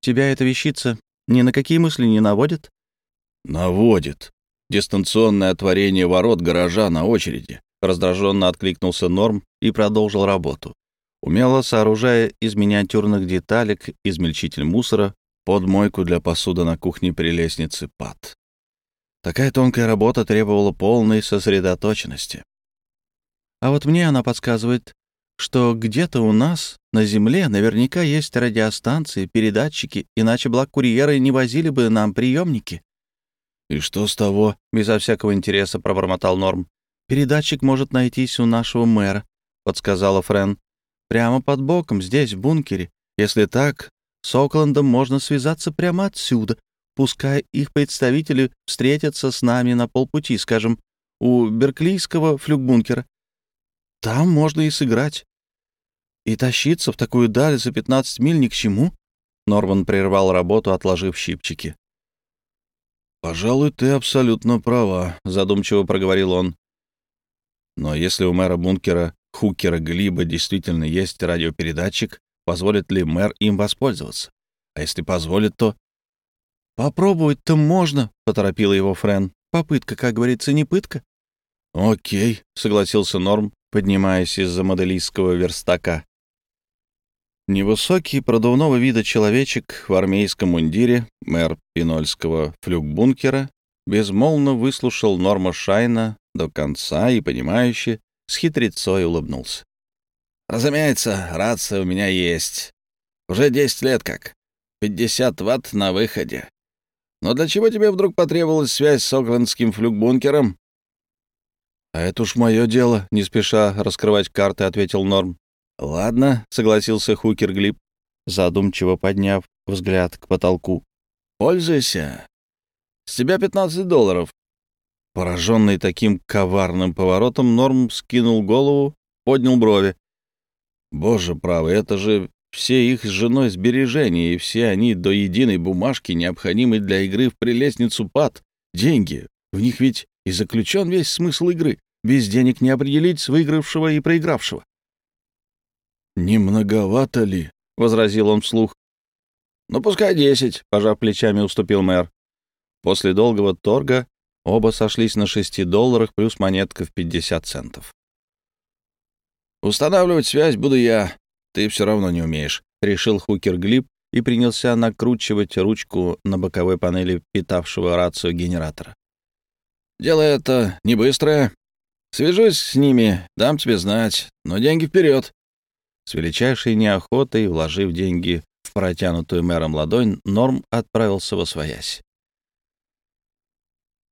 Тебя эта вещица ни на какие мысли не наводит?» «Наводит. Дистанционное отворение ворот гаража на очереди. Раздраженно откликнулся Норм и продолжил работу. Умело сооружая из миниатюрных деталек измельчитель мусора под мойку для посуды на кухне при лестнице ПАД. Такая тонкая работа требовала полной сосредоточенности. А вот мне она подсказывает, что где-то у нас на Земле наверняка есть радиостанции, передатчики, иначе благ-курьеры не возили бы нам приемники. «И что с того?» — безо всякого интереса пробормотал Норм. «Передатчик может найтись у нашего мэра», — подсказала Френ. «Прямо под боком, здесь, в бункере. Если так, с Оклендом можно связаться прямо отсюда. Пускай их представители встретятся с нами на полпути, скажем, у Берклийского флюгбункера. Там можно и сыграть. И тащиться в такую даль за 15 миль ни к чему». Норман прервал работу, отложив щипчики. «Пожалуй, ты абсолютно права», — задумчиво проговорил он. Но если у мэра бункера Хукера Глиба действительно есть радиопередатчик, позволит ли мэр им воспользоваться? А если позволит, то... «Попробовать-то можно», — поторопила его Френ. «Попытка, как говорится, не пытка». «Окей», — согласился Норм, поднимаясь из-за моделистского верстака. Невысокий, продувного вида человечек в армейском мундире, мэр Пинольского флюгбункера, безмолвно выслушал Норма Шайна до конца и, понимающе, с хитрецой улыбнулся. «Разумеется, рация у меня есть. Уже десять лет как. Пятьдесят ватт на выходе. Но для чего тебе вдруг потребовалась связь с Оклендским флюгбункером?» «А это уж мое дело», — не спеша раскрывать карты, — ответил Норм. «Ладно», — согласился Хукер Глип, задумчиво подняв взгляд к потолку. «Пользуйся. С тебя 15 долларов. Пораженный таким коварным поворотом, Норм скинул голову, поднял брови. Боже правый, это же все их с женой сбережения, и все они до единой бумажки, необходимой для игры в прелестницу пад. Деньги. В них ведь и заключен весь смысл игры. Без денег не определить выигравшего и проигравшего. «Не многовато ли?» — возразил он вслух. «Ну, пускай десять», — пожав плечами, уступил мэр. После долгого торга Оба сошлись на 6 долларах плюс монетка в 50 центов. «Устанавливать связь буду я. Ты все равно не умеешь», — решил Хукер Глиб и принялся накручивать ручку на боковой панели питавшего рацию генератора. «Дело это не быстрое. Свяжусь с ними, дам тебе знать, но деньги вперед. С величайшей неохотой, вложив деньги в протянутую мэром ладонь, Норм отправился во своясь.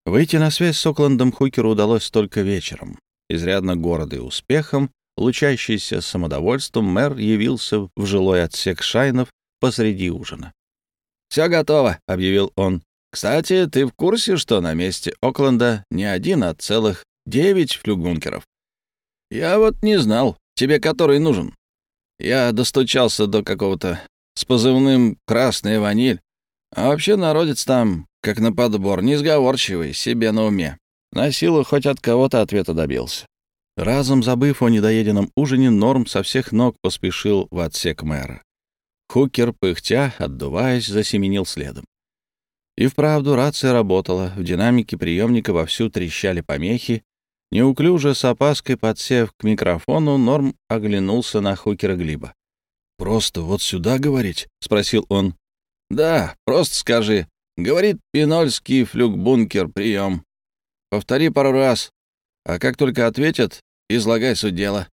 Выйти на связь с Оклендом Хукеру удалось только вечером. Изрядно гордый успехом, лучащийся самодовольством, мэр явился в жилой отсек Шайнов посреди ужина. «Все готово», — объявил он. «Кстати, ты в курсе, что на месте Окленда не один, а целых девять флюгбункеров? Я вот не знал, тебе который нужен. Я достучался до какого-то с позывным «Красная ваниль». А вообще народец там, как на подбор, несговорчивый, себе на уме. На силу хоть от кого-то ответа добился. Разом забыв о недоеденном ужине, Норм со всех ног поспешил в отсек мэра. Хукер, пыхтя, отдуваясь, засеменил следом. И вправду рация работала, в динамике приемника вовсю трещали помехи. Неуклюже, с опаской подсев к микрофону, Норм оглянулся на Хукера Глиба. «Просто вот сюда говорить?» — спросил он. «Да, просто скажи. Говорит Пинольский флюгбункер, прием. Повтори пару раз. А как только ответят, излагай суть дела».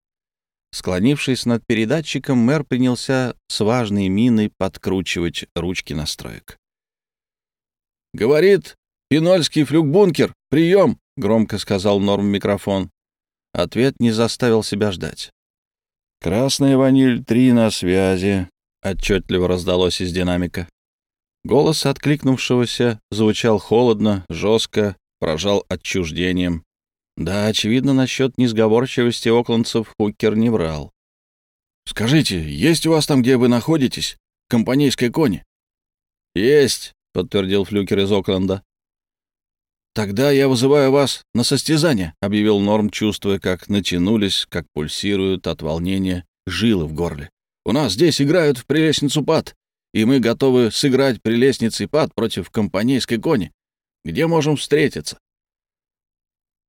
Склонившись над передатчиком, мэр принялся с важной миной подкручивать ручки настроек. «Говорит, Пинольский флюгбункер, прием!» — громко сказал Норм микрофон. Ответ не заставил себя ждать. «Красная ваниль, три на связи», — отчетливо раздалось из динамика. Голос откликнувшегося звучал холодно, жестко, поражал отчуждением. Да, очевидно, насчет несговорчивости оклендцев Хукер не врал. «Скажите, есть у вас там, где вы находитесь, компанейская кони?» «Есть», — подтвердил Флюкер из Окленда. «Тогда я вызываю вас на состязание», — объявил Норм, чувствуя, как натянулись, как пульсируют от волнения жилы в горле. «У нас здесь играют в прелестницу пад, и мы готовы сыграть прелестницей пад против компанейской кони. Где можем встретиться?»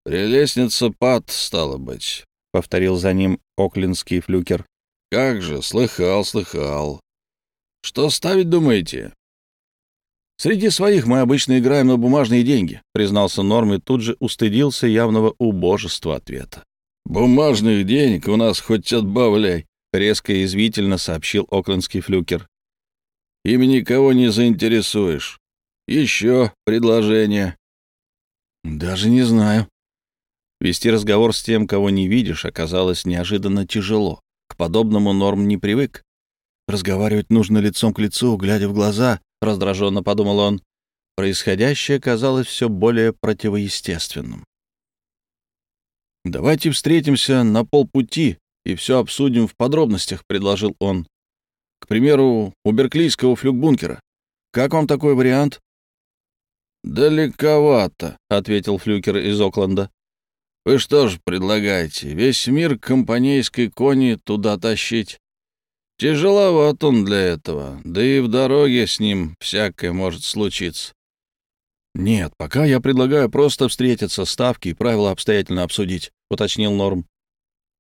«Прелестница пад, стало быть», — повторил за ним оклинский флюкер. «Как же, слыхал, слыхал. Что ставить, думаете?» «Среди своих мы обычно играем на бумажные деньги», — признался Норм и тут же устыдился явного убожества ответа. «Бумажных денег у нас хоть отбавляй», — резко и извительно сообщил оклендский флюкер. «Ими никого не заинтересуешь. Еще предложение». «Даже не знаю», Вести разговор с тем, кого не видишь, оказалось неожиданно тяжело. К подобному Норм не привык. Разговаривать нужно лицом к лицу, глядя в глаза, раздраженно подумал он. Происходящее казалось все более противоестественным. «Давайте встретимся на полпути и все обсудим в подробностях», — предложил он. «К примеру, у Берклийского флюгбункера. Как вам такой вариант?» «Далековато», — ответил флюкер из Окленда. Вы что ж предлагаете, весь мир компанейской кони туда тащить? Тяжеловат он для этого, да и в дороге с ним всякое может случиться. Нет, пока я предлагаю просто встретиться, ставки и правила обстоятельно обсудить, уточнил Норм.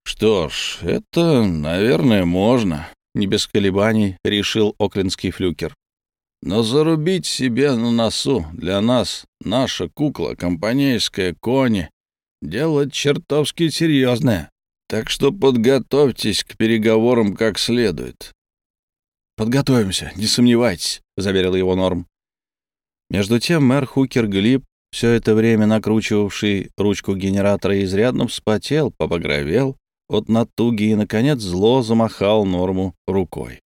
Что ж, это, наверное, можно, не без колебаний решил оклинский флюкер. Но зарубить себе на носу для нас наша кукла, компанейская кони, Дело чертовски серьезное, так что подготовьтесь к переговорам как следует. «Подготовимся, не сомневайтесь», — заверил его Норм. Между тем мэр Хукер Глиб, все это время накручивавший ручку генератора, изрядно вспотел, побагровел от натуги и, наконец, зло замахал Норму рукой.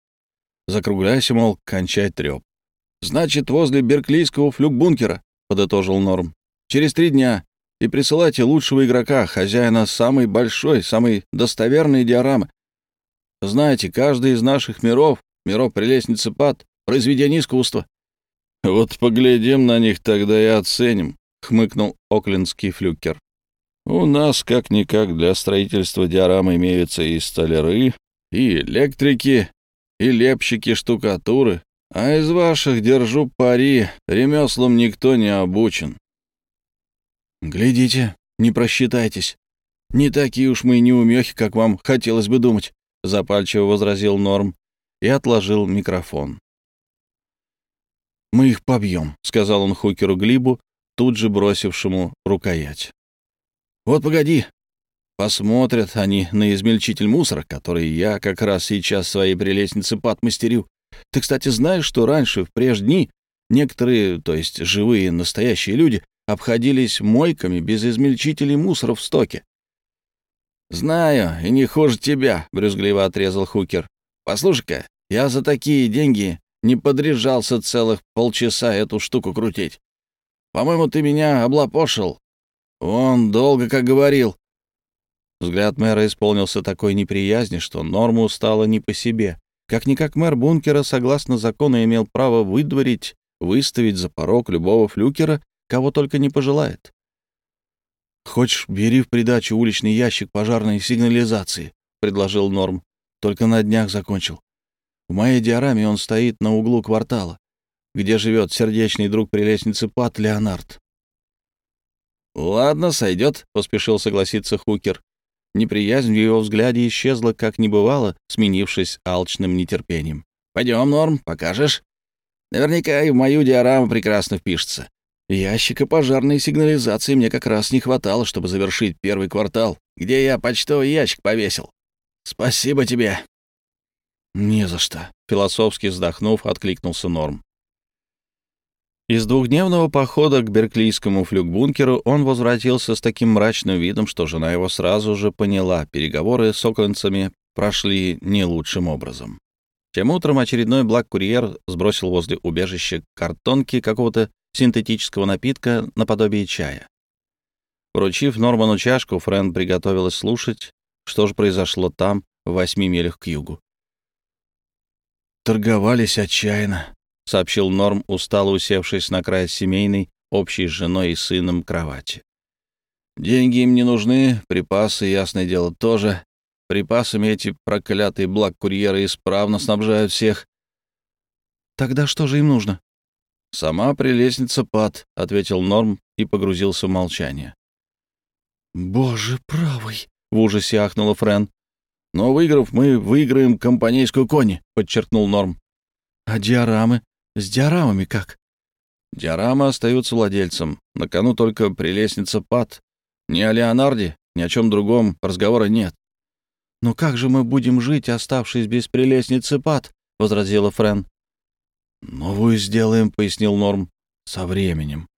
Закругляйся, мол, кончать треп. «Значит, возле Берклийского флюгбункера», — подытожил Норм. «Через три дня и присылайте лучшего игрока, хозяина самой большой, самой достоверной диорамы. Знаете, каждый из наших миров, миров прелестницы Пад, произведение искусства. — Вот поглядим на них тогда и оценим, — хмыкнул оклендский флюкер. — У нас, как-никак, для строительства диорамы имеются и столяры, и электрики, и лепщики штукатуры, а из ваших, держу пари, ремеслам никто не обучен. «Глядите, не просчитайтесь. Не такие уж мы неумехи, как вам хотелось бы думать», — запальчиво возразил Норм и отложил микрофон. «Мы их побьем», — сказал он Хукеру Глибу, тут же бросившему рукоять. «Вот погоди. Посмотрят они на измельчитель мусора, который я как раз сейчас своей прелестнице подмастерю. Ты, кстати, знаешь, что раньше, в прежние дни, некоторые, то есть живые, настоящие люди, обходились мойками без измельчителей мусора в стоке. «Знаю, и не хуже тебя», — брюзгливо отрезал Хукер. «Послушай-ка, Я за такие деньги не подряжался целых полчаса эту штуку крутить. По-моему, ты меня облапошил. Он долго как говорил. Взгляд мэра исполнился такой неприязни, что Норму стало не по себе. Как-никак мэр бункера, согласно закону, имел право выдворить, выставить за порог любого флюкера, кого только не пожелает. «Хочешь, бери в придачу уличный ящик пожарной сигнализации», — предложил Норм. «Только на днях закончил. В моей диораме он стоит на углу квартала, где живет сердечный друг прелестницы Пат Леонард». «Ладно, сойдет», — поспешил согласиться Хукер. Неприязнь в его взгляде исчезла, как не бывало, сменившись алчным нетерпением. «Пойдем, Норм, покажешь? Наверняка и в мою диораму прекрасно впишется. Ящика пожарной сигнализации мне как раз не хватало, чтобы завершить первый квартал, где я почтовый ящик повесил. Спасибо тебе». «Не за что», — философски вздохнув, откликнулся Норм. Из двухдневного похода к берклийскому флюгбункеру он возвратился с таким мрачным видом, что жена его сразу же поняла, переговоры с окленцами прошли не лучшим образом. Тем утром очередной блак-курьер сбросил возле убежища картонки какого-то синтетического напитка наподобие чая. Вручив Норману чашку, Френ приготовилась слушать, что же произошло там, в восьми милях к югу. «Торговались отчаянно», — сообщил Норм, устало усевшись на край семейной, общей с женой и сыном кровати. «Деньги им не нужны, припасы, ясное дело, тоже. Припасами эти проклятые благ-курьеры исправно снабжают всех». «Тогда что же им нужно?» «Сама прелестница Пат», — ответил Норм и погрузился в молчание. «Боже правый!» — в ужасе ахнула Френ. «Но выиграв, мы выиграем компанейскую кони», — подчеркнул Норм. «А диорамы? С диорамами как? Диорамы остаются владельцем. На кону только прелестница Пат. Ни о Леонарде, ни о чем другом разговора нет. «Но как же мы будем жить, оставшись без прелестницы Пат?» — возразила Френ. «Новую сделаем», — пояснил Норм, — «со временем.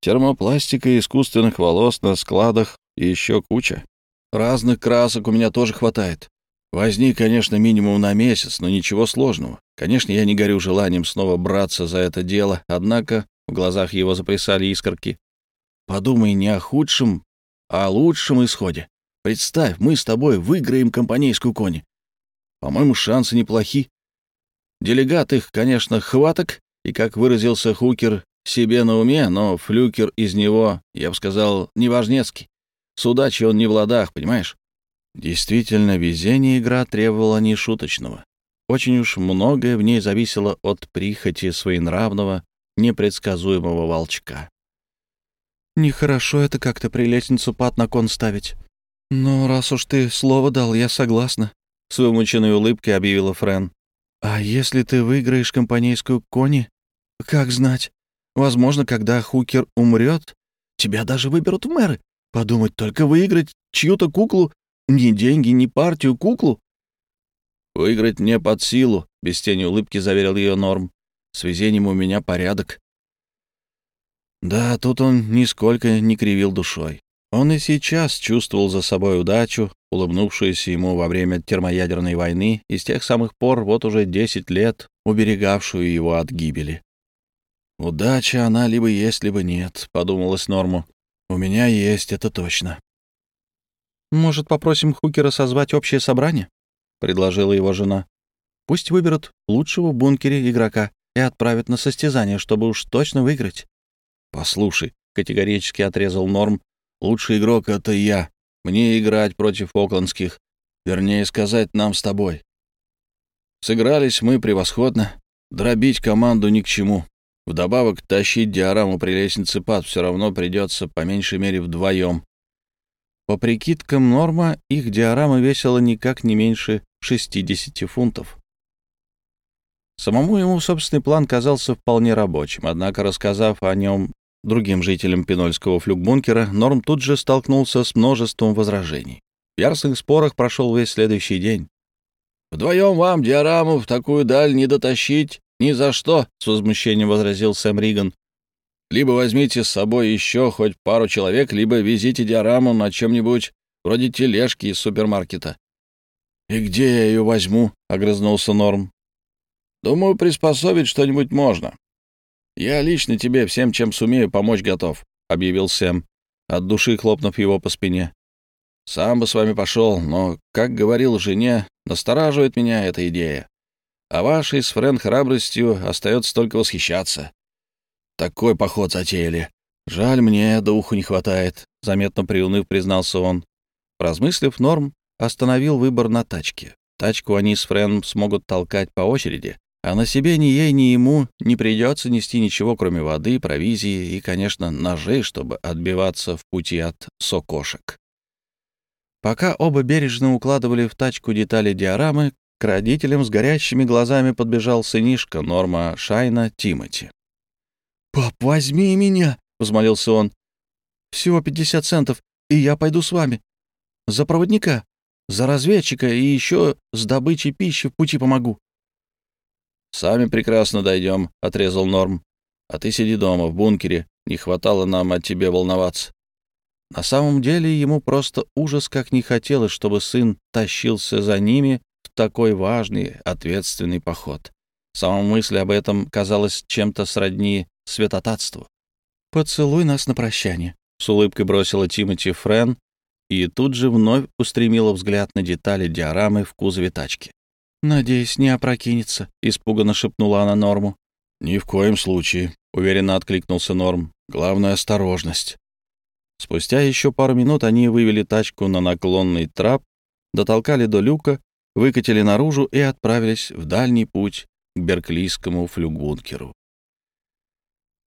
Термопластика и искусственных волос на складах и еще куча. Разных красок у меня тоже хватает. Возьми, конечно, минимум на месяц, но ничего сложного. Конечно, я не горю желанием снова браться за это дело, однако в глазах его заплясали искорки. Подумай не о худшем, а о лучшем исходе. Представь, мы с тобой выиграем компанейскую кони. По-моему, шансы неплохи. Делегат их, конечно, хваток, и, как выразился Хукер, себе на уме, но флюкер из него, я бы сказал, неважнецкий. С удачей он не в ладах, понимаешь? Действительно, везение игра требовала нешуточного. Очень уж многое в ней зависело от прихоти своенравного, непредсказуемого волчка. «Нехорошо это как-то прилетницу пад на кон ставить. Но раз уж ты слово дал, я согласна», — с вымученной улыбкой объявила Френ. «А если ты выиграешь компанейскую кони? Как знать? Возможно, когда Хукер умрет, тебя даже выберут в мэры. Подумать только выиграть чью-то куклу ни деньги, ни партию, куклу. Выиграть мне под силу, без тени улыбки заверил ее Норм. С везением у меня порядок. Да, тут он нисколько не кривил душой. Он и сейчас чувствовал за собой удачу, улыбнувшуюся ему во время термоядерной войны и с тех самых пор вот уже десять лет уберегавшую его от гибели. «Удача она либо есть, либо нет», — подумалось Норму. «У меня есть, это точно». «Может, попросим Хукера созвать общее собрание?» — предложила его жена. «Пусть выберут лучшего в бункере игрока и отправят на состязание, чтобы уж точно выиграть». «Послушай», — категорически отрезал Норм, — «лучший игрок — это я. Мне играть против оклендских. Вернее сказать, нам с тобой. Сыгрались мы превосходно. Дробить команду ни к чему. Вдобавок, тащить диораму при лестнице пад все равно придется по меньшей мере вдвоем. По прикидкам Норма, их диорама весила никак не меньше 60 фунтов. Самому ему собственный план казался вполне рабочим, однако, рассказав о нем другим жителям Пинольского флюгбункера, Норм тут же столкнулся с множеством возражений. В яростных спорах прошел весь следующий день. «Вдвоем вам диораму в такую даль не дотащить ни за что», — с возмущением возразил Сэм Риган. Либо возьмите с собой еще хоть пару человек, либо везите диораму на чем-нибудь вроде тележки из супермаркета». «И где я ее возьму?» — огрызнулся Норм. Думаю, приспособить что-нибудь можно. Я лично тебе всем, чем сумею, помочь готов», — объявил Сэм, от души хлопнув его по спине. «Сам бы с вами пошел, но, как говорил жене, настораживает меня эта идея. А вашей с Френ храбростью остается только восхищаться. Такой поход затеяли. Жаль, мне духу не хватает», — заметно приуныв, признался он. Размыслив, Норм остановил выбор на тачке. Тачку они с Френ смогут толкать по очереди, а на себе ни ей, ни ему не придется нести ничего, кроме воды, провизии и, конечно, ножей, чтобы отбиваться в пути от сокошек. Пока оба бережно укладывали в тачку детали диорамы, к родителям с горящими глазами подбежал сынишка Норма Шайна Тимати. «Пап, возьми меня!» — взмолился он. «Всего пятьдесят центов, и я пойду с вами. За проводника, за разведчика и еще с добычей пищи в пути помогу». «Сами прекрасно дойдем», — отрезал Норм. «А ты сиди дома, в бункере. Не хватало нам от тебя волноваться». На самом деле ему просто ужас как не хотелось, чтобы сын тащился за ними в такой важный, ответственный поход. Сама мысль об этом казалась чем-то сродни святотатству. «Поцелуй нас на прощание», — с улыбкой бросила Тимоти Френ и тут же вновь устремила взгляд на детали диорамы в кузове тачки. «Надеюсь, не опрокинется», — испуганно шепнула она Норму. «Ни в коем случае», — уверенно откликнулся Норм. «Главное — осторожность». Спустя еще пару минут они вывели тачку на наклонный трап, дотолкали до люка, выкатили наружу и отправились в дальний путь к Берклийскому флюгбункеру.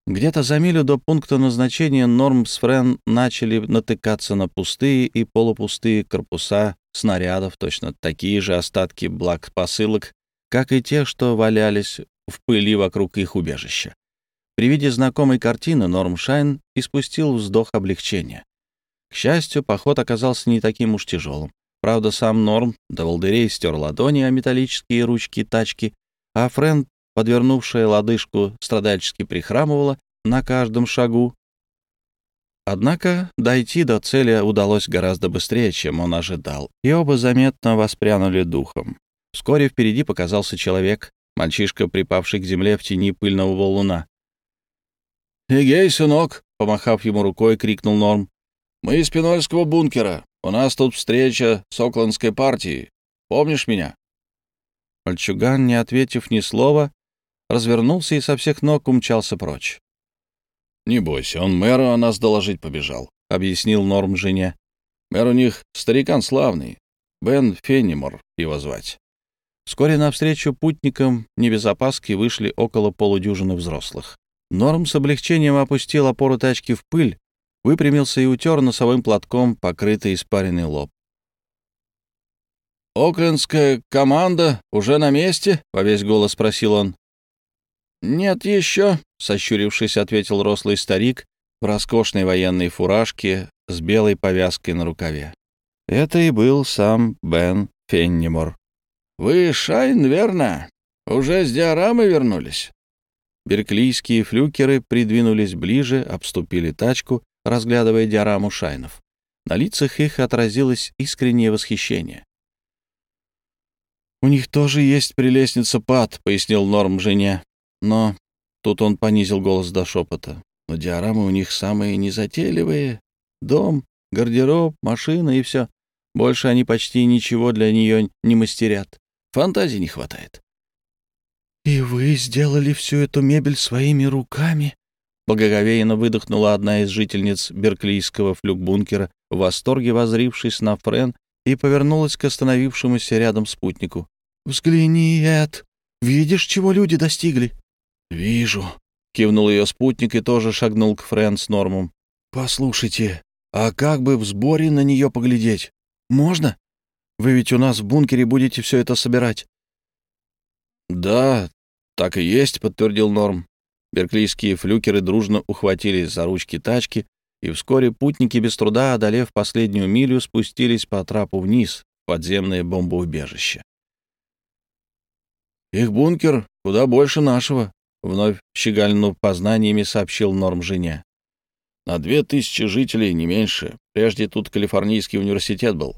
Где-то за милю до пункта назначения Норм с Френ начали натыкаться на пустые и полупустые корпуса снарядов, точно такие же остатки благ посылок, как и те, что валялись в пыли вокруг их убежища. При виде знакомой картины Норм Шайн испустил вздох облегчения. К счастью, поход оказался не таким уж тяжелым. Правда, сам Норм до волдырей стер ладони о металлические ручки тачки, а Френ подвернувшая лодыжку, страдальчески прихрамывала на каждом шагу. Однако дойти до цели удалось гораздо быстрее, чем он ожидал, и оба заметно воспрянули духом. Вскоре впереди показался человек, мальчишка, припавший к земле в тени пыльного валуна. «Эгей, сынок!» — помахав ему рукой, крикнул Норм. «Мы из Пинольского бункера. У нас тут встреча с Оклендской партией. Помнишь меня?» Мальчуган, не ответив ни слова, развернулся и со всех ног умчался прочь. «Не бойся, он мэру о нас доложить побежал», — объяснил Норм жене. «Мэр у них старикан славный, Бен Феннимор его звать». Вскоре навстречу путникам небезопаски вышли около полудюжины взрослых. Норм с облегчением опустил опору тачки в пыль, выпрямился и утер носовым платком покрытый испаренный лоб. «Оклендская команда уже на месте?» — во весь голос спросил он. «Нет еще», — сощурившись, ответил рослый старик в роскошной военной фуражке с белой повязкой на рукаве. Это и был сам Бен Феннимор. «Вы Шайн, верно? Уже с диорамы вернулись?» Берклийские флюкеры придвинулись ближе, обступили тачку, разглядывая диораму Шайнов. На лицах их отразилось искреннее восхищение. «У них тоже есть прелестница Пат», — пояснил Норм жене. Но тут он понизил голос до шепота. Но диорамы у них самые незатейливые. Дом, гардероб, машина и все. Больше они почти ничего для нее не мастерят. Фантазии не хватает. «И вы сделали всю эту мебель своими руками?» Благоговейно выдохнула одна из жительниц берклийского флюгбункера, в восторге возрившись на Френ и повернулась к остановившемуся рядом спутнику. «Взгляни, Эд! Видишь, чего люди достигли?» «Вижу», — кивнул ее спутник и тоже шагнул к Френ с Нормом. «Послушайте, а как бы в сборе на нее поглядеть? Можно? Вы ведь у нас в бункере будете все это собирать». «Да, так и есть», — подтвердил Норм. Берклийские флюкеры дружно ухватились за ручки тачки, и вскоре путники, без труда одолев последнюю милю, спустились по трапу вниз, в подземное бомбоубежище. «Их бункер куда больше нашего», Вновь щегольнув познаниями, сообщил Норм жене. На две тысячи жителей, не меньше. Прежде тут Калифорнийский университет был.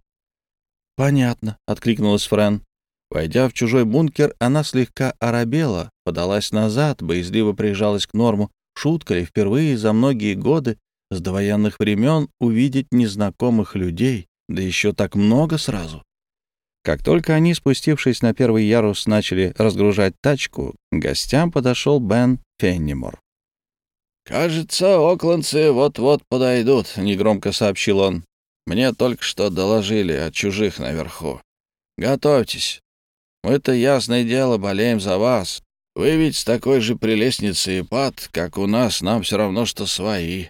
«Понятно», — откликнулась Френ. Войдя в чужой бункер, она слегка оробела, подалась назад, боязливо прижалась к норму. Шутка ли впервые за многие годы с довоенных времен увидеть незнакомых людей, да еще так много сразу? Как только они, спустившись на первый ярус, начали разгружать тачку, к гостям подошел Бен Феннимор. «Кажется, оклендцы вот-вот подойдут», — негромко сообщил он. «Мне только что доложили о чужих наверху. Готовьтесь. Мы-то, ясное дело, болеем за вас. Вы ведь с такой же прелестницей и пад, как у нас, нам все равно, что свои».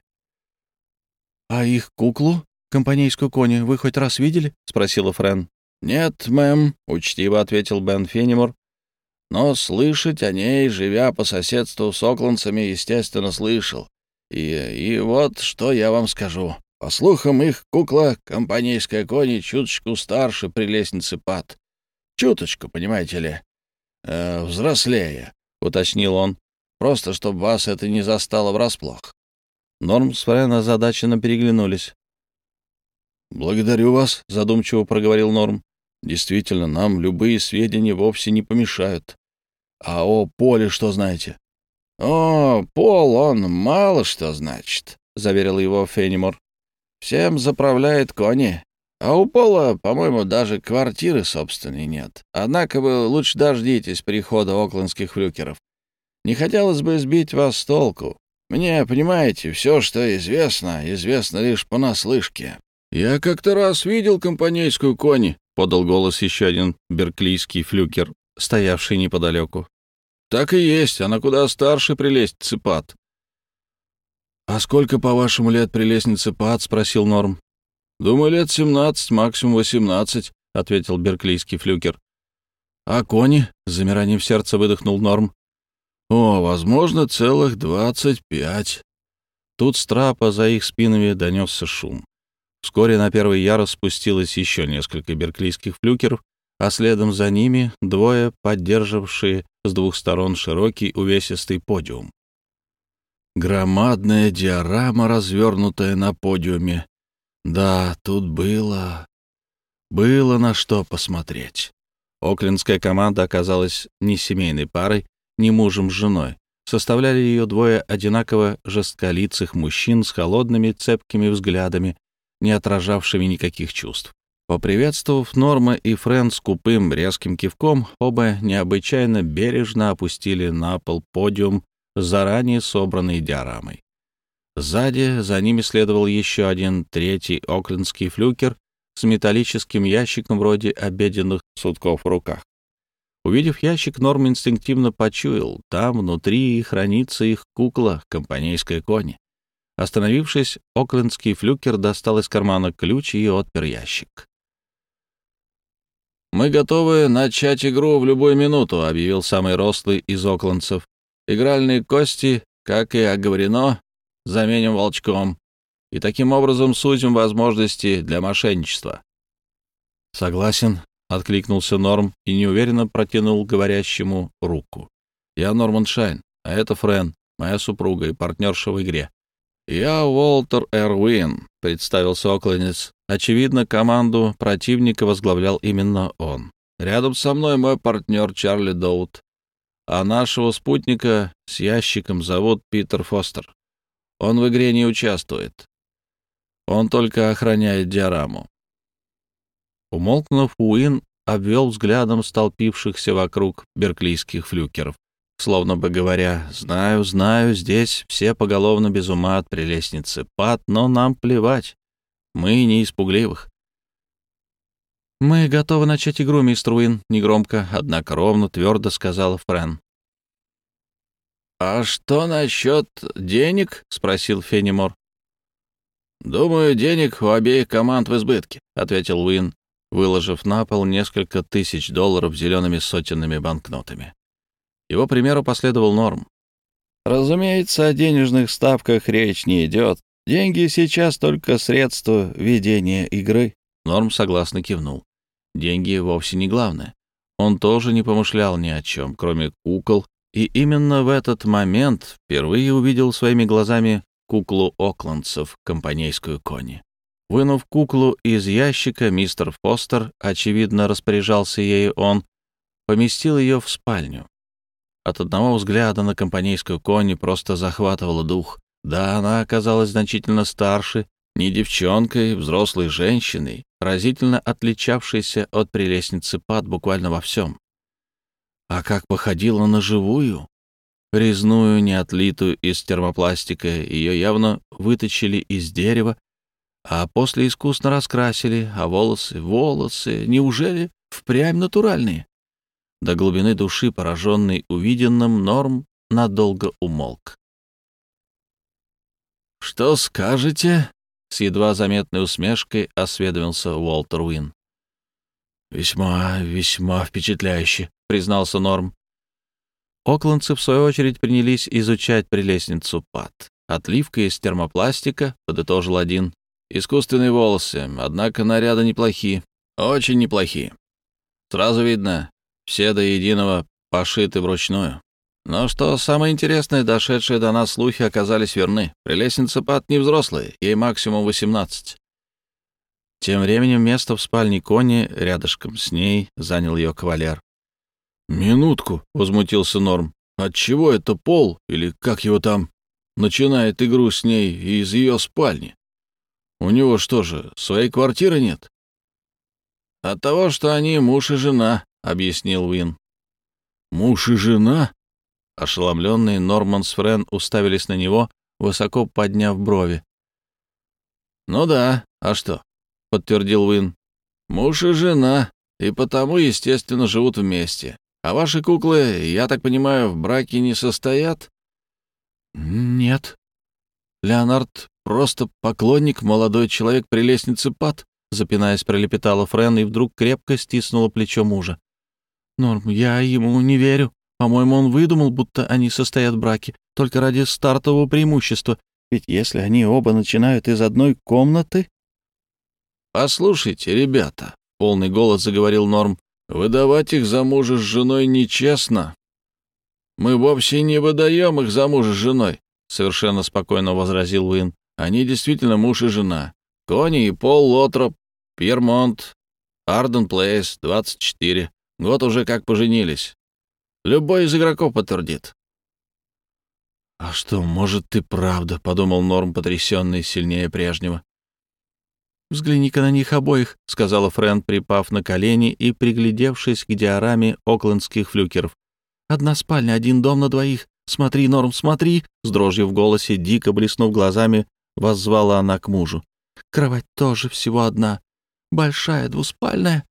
«А их куклу, компанейскую кони, вы хоть раз видели?» — спросила Френ. «Нет, мэм», — учтиво ответил Бен Феннимор. «Но слышать о ней, живя по соседству с окланцами, естественно, слышал. И, и вот что я вам скажу. По слухам, их кукла, компанейская кони, чуточку старше прелестницы Пат. Чуточку, понимаете ли. Э, взрослее, — уточнил он, — просто чтобы вас это не застало врасплох. Норм с Френ озадаченно переглянулись. «Благодарю вас», — задумчиво проговорил Норм. «Действительно, нам любые сведения вовсе не помешают. А о Поле что знаете?» «О, Пол, он мало что значит», — заверил его Фенимор. «Всем заправляет кони, а у Пола, по-моему, даже квартиры собственной нет. Однако вы лучше дождитесь прихода оклендских флюкеров. Не хотелось бы сбить вас с толку. Мне, понимаете, все, что известно, известно лишь понаслышке. «Я как-то раз видел компанейскую кони», — подал голос еще один берклийский флюкер, стоявший неподалеку. «Так и есть, она куда старше прелестницы Пат». «А сколько, по-вашему, лет прелестницы Пат?» — спросил Норм. «Думаю, лет семнадцать, максимум восемнадцать», — ответил берклийский флюкер. «А кони?» — с замиранием сердца выдохнул Норм. «О, возможно, целых двадцать пять». Тут с трапа за их спинами донесся шум. Вскоре на первый ярус спустилось еще несколько берклийских флюкеров, а следом за ними двое, поддерживавшие с двух сторон широкий увесистый подиум. Громадная диорама, развернутая на подиуме, да, тут было... Было на что посмотреть. Оклендская команда оказалась не семейной парой, не мужем с женой. Составляли ее двое одинаково жестколицых мужчин с холодными цепкими взглядами, не отражавшими никаких чувств. Поприветствовав Норма и Френ скупым резким кивком, оба необычайно бережно опустили на пол подиум заранее собранной диорамой. Сзади за ними следовал еще один третий оклендский флюкер с металлическим ящиком вроде обеденных сутков в руках. Увидев ящик, Норм инстинктивно почуял, там внутри хранится их кукла, компанейская кони. Остановившись, оклендский флюкер достал из кармана ключ и отпер ящик. «Мы готовы начать игру в любую минуту», — объявил самый рослый из оклендцев. «Игральные кости, как и оговорено, заменим волчком, и таким образом сузим возможности для мошенничества. «Согласен», — откликнулся Норм и неуверенно протянул говорящему руку. «Я Норман Шайн, а это Френ, моя супруга и партнерша в игре». «Я Уолтер Эрвин», — представился Окленец. Очевидно, команду противника возглавлял именно он. «Рядом со мной мой партнер Чарли Доут, а нашего спутника с ящиком зовут Питер Фостер. Он в игре не участвует. Он только охраняет диораму. Умолкнув, Уин обвел взглядом столпившихся вокруг берклийских флюкеров, словно бы говоря, «Знаю, знаю, здесь все поголовно без ума от прелестницы Пат, но нам плевать. Мы не испугливых». «Мы готовы начать игру, мистер Уин», — негромко, однако ровно, твердо сказала Френ. «А что насчет денег?» — спросил Фенимор. «Думаю, денег у обеих команд в избытке», — ответил Уин, выложив на пол несколько тысяч долларов зелеными сотенными банкнотами. Его примеру последовал Норм. «Разумеется, о денежных ставках речь не идет. Деньги сейчас только средство ведения игры». Норм согласно кивнул. Деньги вовсе не главное. Он тоже не помышлял ни о чем, кроме кукол и именно в этот момент впервые увидел своими глазами куклу окландцев, компанейскую кони. Вынув куклу из ящика, мистер Фостер, очевидно, распоряжался ею он, поместил ее в спальню. От одного взгляда на компанейскую Конни просто захватывала дух. Да, она оказалась значительно старше, не девчонкой, взрослой женщиной, разительно отличавшейся от прелестницы Пат буквально во всем. А как походила на живую, резную, не отлитую из термопластика, ее явно выточили из дерева, а после искусно раскрасили, а волосы, волосы, неужели впрямь натуральные? До глубины души, пораженный увиденным, Норм надолго умолк. «Что скажете?» — с едва заметной усмешкой осведомился Уолтер Уин. «Весьма, весьма впечатляюще», — признался Норм. Окландцы, в свою очередь, принялись изучать прелестницу Пат. Отливка из термопластика, подытожил один. Искусственные волосы, однако наряды неплохие, очень неплохие. Сразу видно, все до единого пошиты вручную. Но что самое интересное, дошедшие до нас слухи оказались верны. Прелестница Пат не взрослая, ей максимум 18. Тем временем место в спальне Кони рядышком с ней занял ее кавалер. «Минутку», — возмутился Норм. «Отчего это Пол, или как его там, начинает игру с ней из ее спальни? У него что же, своей квартиры нет?» «От того, что они муж и жена», — объяснил Уин. «Муж и жена?» Ошеломленные Норман с Френ уставились на него, высоко подняв брови. «Ну да, а что?» — подтвердил Уин. «Муж и жена, и потому, естественно, живут вместе. А ваши куклы, я так понимаю, в браке не состоят?» «Нет. Леонард просто поклонник, молодой человек при лестнице Пат», запинаясь, пролепетала Френ и вдруг крепко стиснула плечо мужа. «Норм, я ему не верю. По-моему, он выдумал, будто они состоят в браке, только ради стартового преимущества. Ведь если они оба начинают из одной комнаты...» «Послушайте, ребята», — полный голос заговорил Норм, Выдавать их за мужа с женой нечестно. Мы вовсе не выдаем их за мужа с женой, совершенно спокойно возразил Уин. Они действительно муж и жена. Кони и Пол Лотроп, Пьермонт, Арден Плейс, 24. Год уже как поженились. Любой из игроков подтвердит. «А что, может, ты правда?» — подумал Норм, потрясенный сильнее прежнего. «Взгляни-ка на них обоих», — сказала Френ, припав на колени и приглядевшись к диораме оклендских флюкеров. «Одна спальня, один дом на двоих. Смотри, Норм, смотри!» С дрожью в голосе, дико блеснув глазами, воззвала она к мужу. «Кровать тоже всего одна. Большая, двуспальная.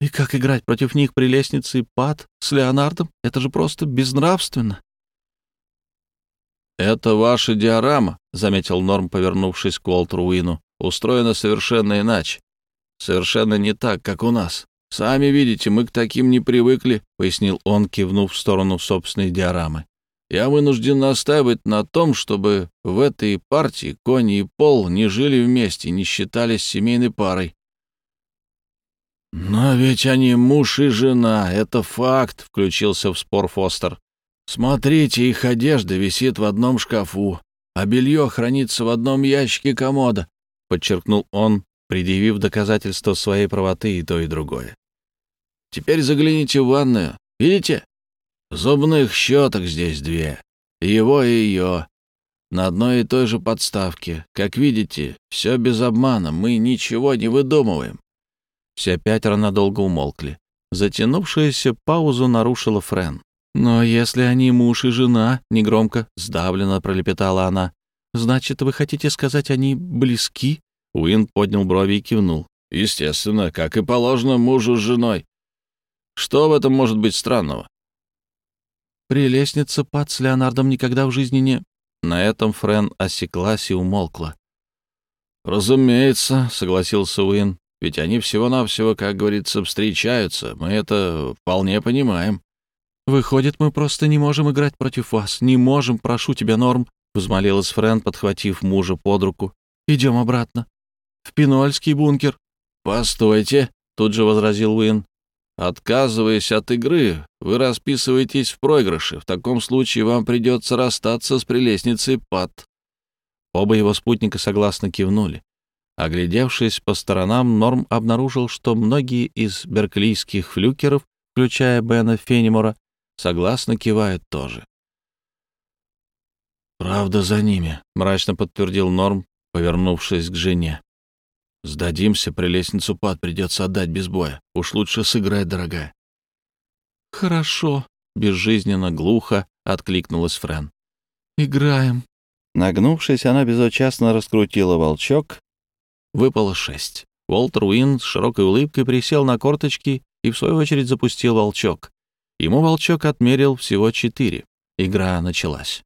И как играть против них при лестнице Пат с Леонардом? Это же просто безнравственно!» «Это ваша диорама», — заметил Норм, повернувшись к Уолтеру Уину устроена совершенно иначе. Совершенно не так, как у нас. Сами видите, мы к таким не привыкли, — пояснил он, кивнув в сторону собственной диорамы. Я вынужден настаивать на том, чтобы в этой партии Кони и Пол не жили вместе, не считались семейной парой. «Но ведь они муж и жена, это факт», — включился в спор Фостер. «Смотрите, их одежда висит в одном шкафу, а белье хранится в одном ящике комода. — подчеркнул он, предъявив доказательство своей правоты и то, и другое. «Теперь загляните в ванную. Видите? Зубных щеток здесь две. Его и ее. На одной и той же подставке. Как видите, все без обмана. Мы ничего не выдумываем». Все пятеро надолго умолкли. Затянувшуюся паузу нарушила Френ. «Но если они муж и жена», — негромко, сдавленно пролепетала она, «Значит, вы хотите сказать, они близки?» Уин поднял брови и кивнул. «Естественно, как и положено мужу с женой. Что в этом может быть странного?» «Прелестница Пат с Леонардом никогда в жизни не...» На этом Френ осеклась и умолкла. «Разумеется», — согласился Уин, — «ведь они всего-навсего, как говорится, встречаются. Мы это вполне понимаем». «Выходит, мы просто не можем играть против вас. Не можем, прошу тебя, Норм взмолилась Френ, подхватив мужа под руку. «Идем обратно. В Пинольский бункер». «Постойте», — тут же возразил Уин. «Отказываясь от игры, вы расписываетесь в проигрыше. В таком случае вам придется расстаться с прелестницей Пат». Оба его спутника согласно кивнули. Оглядевшись по сторонам, Норм обнаружил, что многие из берклийских флюкеров, включая Бена Фенимора, согласно кивают тоже. «Правда за ними», — мрачно подтвердил Норм, повернувшись к жене. «Сдадимся, прелестницу пад придется отдать без боя. Уж лучше сыграй, дорогая». «Хорошо», — безжизненно, глухо откликнулась Френ. «Играем». Нагнувшись, она безучастно раскрутила волчок. Выпало шесть. Уолтер Уин с широкой улыбкой присел на корточки и, в свою очередь, запустил волчок. Ему волчок отмерил всего четыре. Игра началась.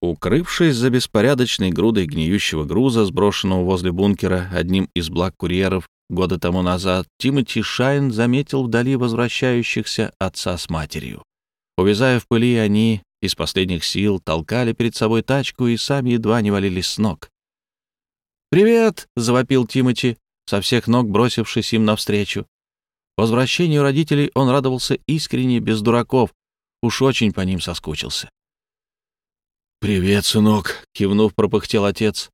Укрывшись за беспорядочной грудой гниющего груза, сброшенного возле бункера одним из благ курьеров года тому назад, Тимоти Шайн заметил вдали возвращающихся отца с матерью. Увязая в пыли, они из последних сил толкали перед собой тачку и сами едва не валились с ног. «Привет!» — завопил Тимати, со всех ног бросившись им навстречу. Возвращению родителей он радовался искренне, без дураков, уж очень по ним соскучился. «Привет, сынок!» — кивнув, пропыхтел отец.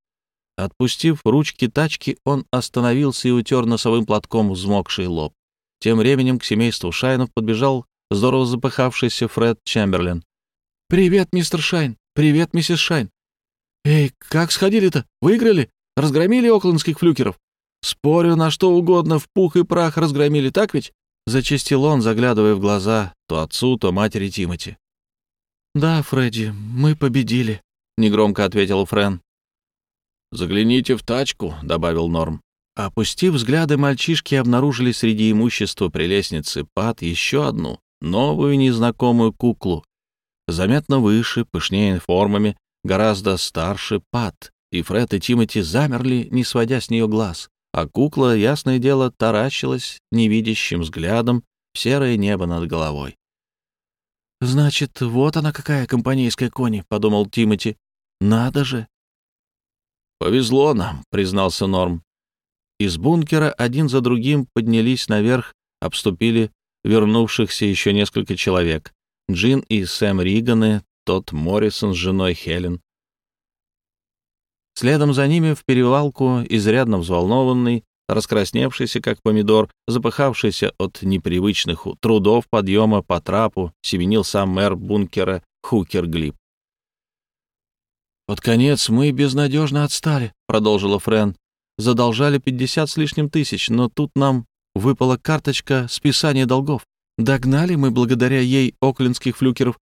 Отпустив ручки тачки, он остановился и утер носовым платком взмокший лоб. Тем временем к семейству Шайнов подбежал здорово запыхавшийся Фред Чемберлин. «Привет, мистер Шайн! Привет, миссис Шайн! Эй, как сходили-то? Выиграли? Разгромили оклендских флюкеров? Спорю на что угодно, в пух и прах разгромили, так ведь?» Зачастил он, заглядывая в глаза то отцу, то матери Тимати. «Да, Фредди, мы победили», — негромко ответил Френ. «Загляните в тачку», — добавил Норм. Опустив взгляды, мальчишки обнаружили среди имущества прелестницы Пат еще одну, новую незнакомую куклу. Заметно выше, пышнее формами, гораздо старше Пат и Фред и Тимоти замерли, не сводя с нее глаз, а кукла, ясное дело, таращилась невидящим взглядом в серое небо над головой. «Значит, вот она какая компанейская кони», — подумал Тимоти. «Надо же!» «Повезло нам», — признался Норм. Из бункера один за другим поднялись наверх, обступили вернувшихся еще несколько человек. Джин и Сэм Риганы, тот Моррисон с женой Хелен, Следом за ними в перевалку, изрядно взволнованный, раскрасневшийся, как помидор, запыхавшийся от непривычных трудов подъема по трапу, семенил сам мэр бункера Хукер Глип. «Под конец мы безнадежно отстали», — продолжила Френ. «Задолжали пятьдесят с лишним тысяч, но тут нам выпала карточка списания долгов. Догнали мы благодаря ей оклендских флюкеров,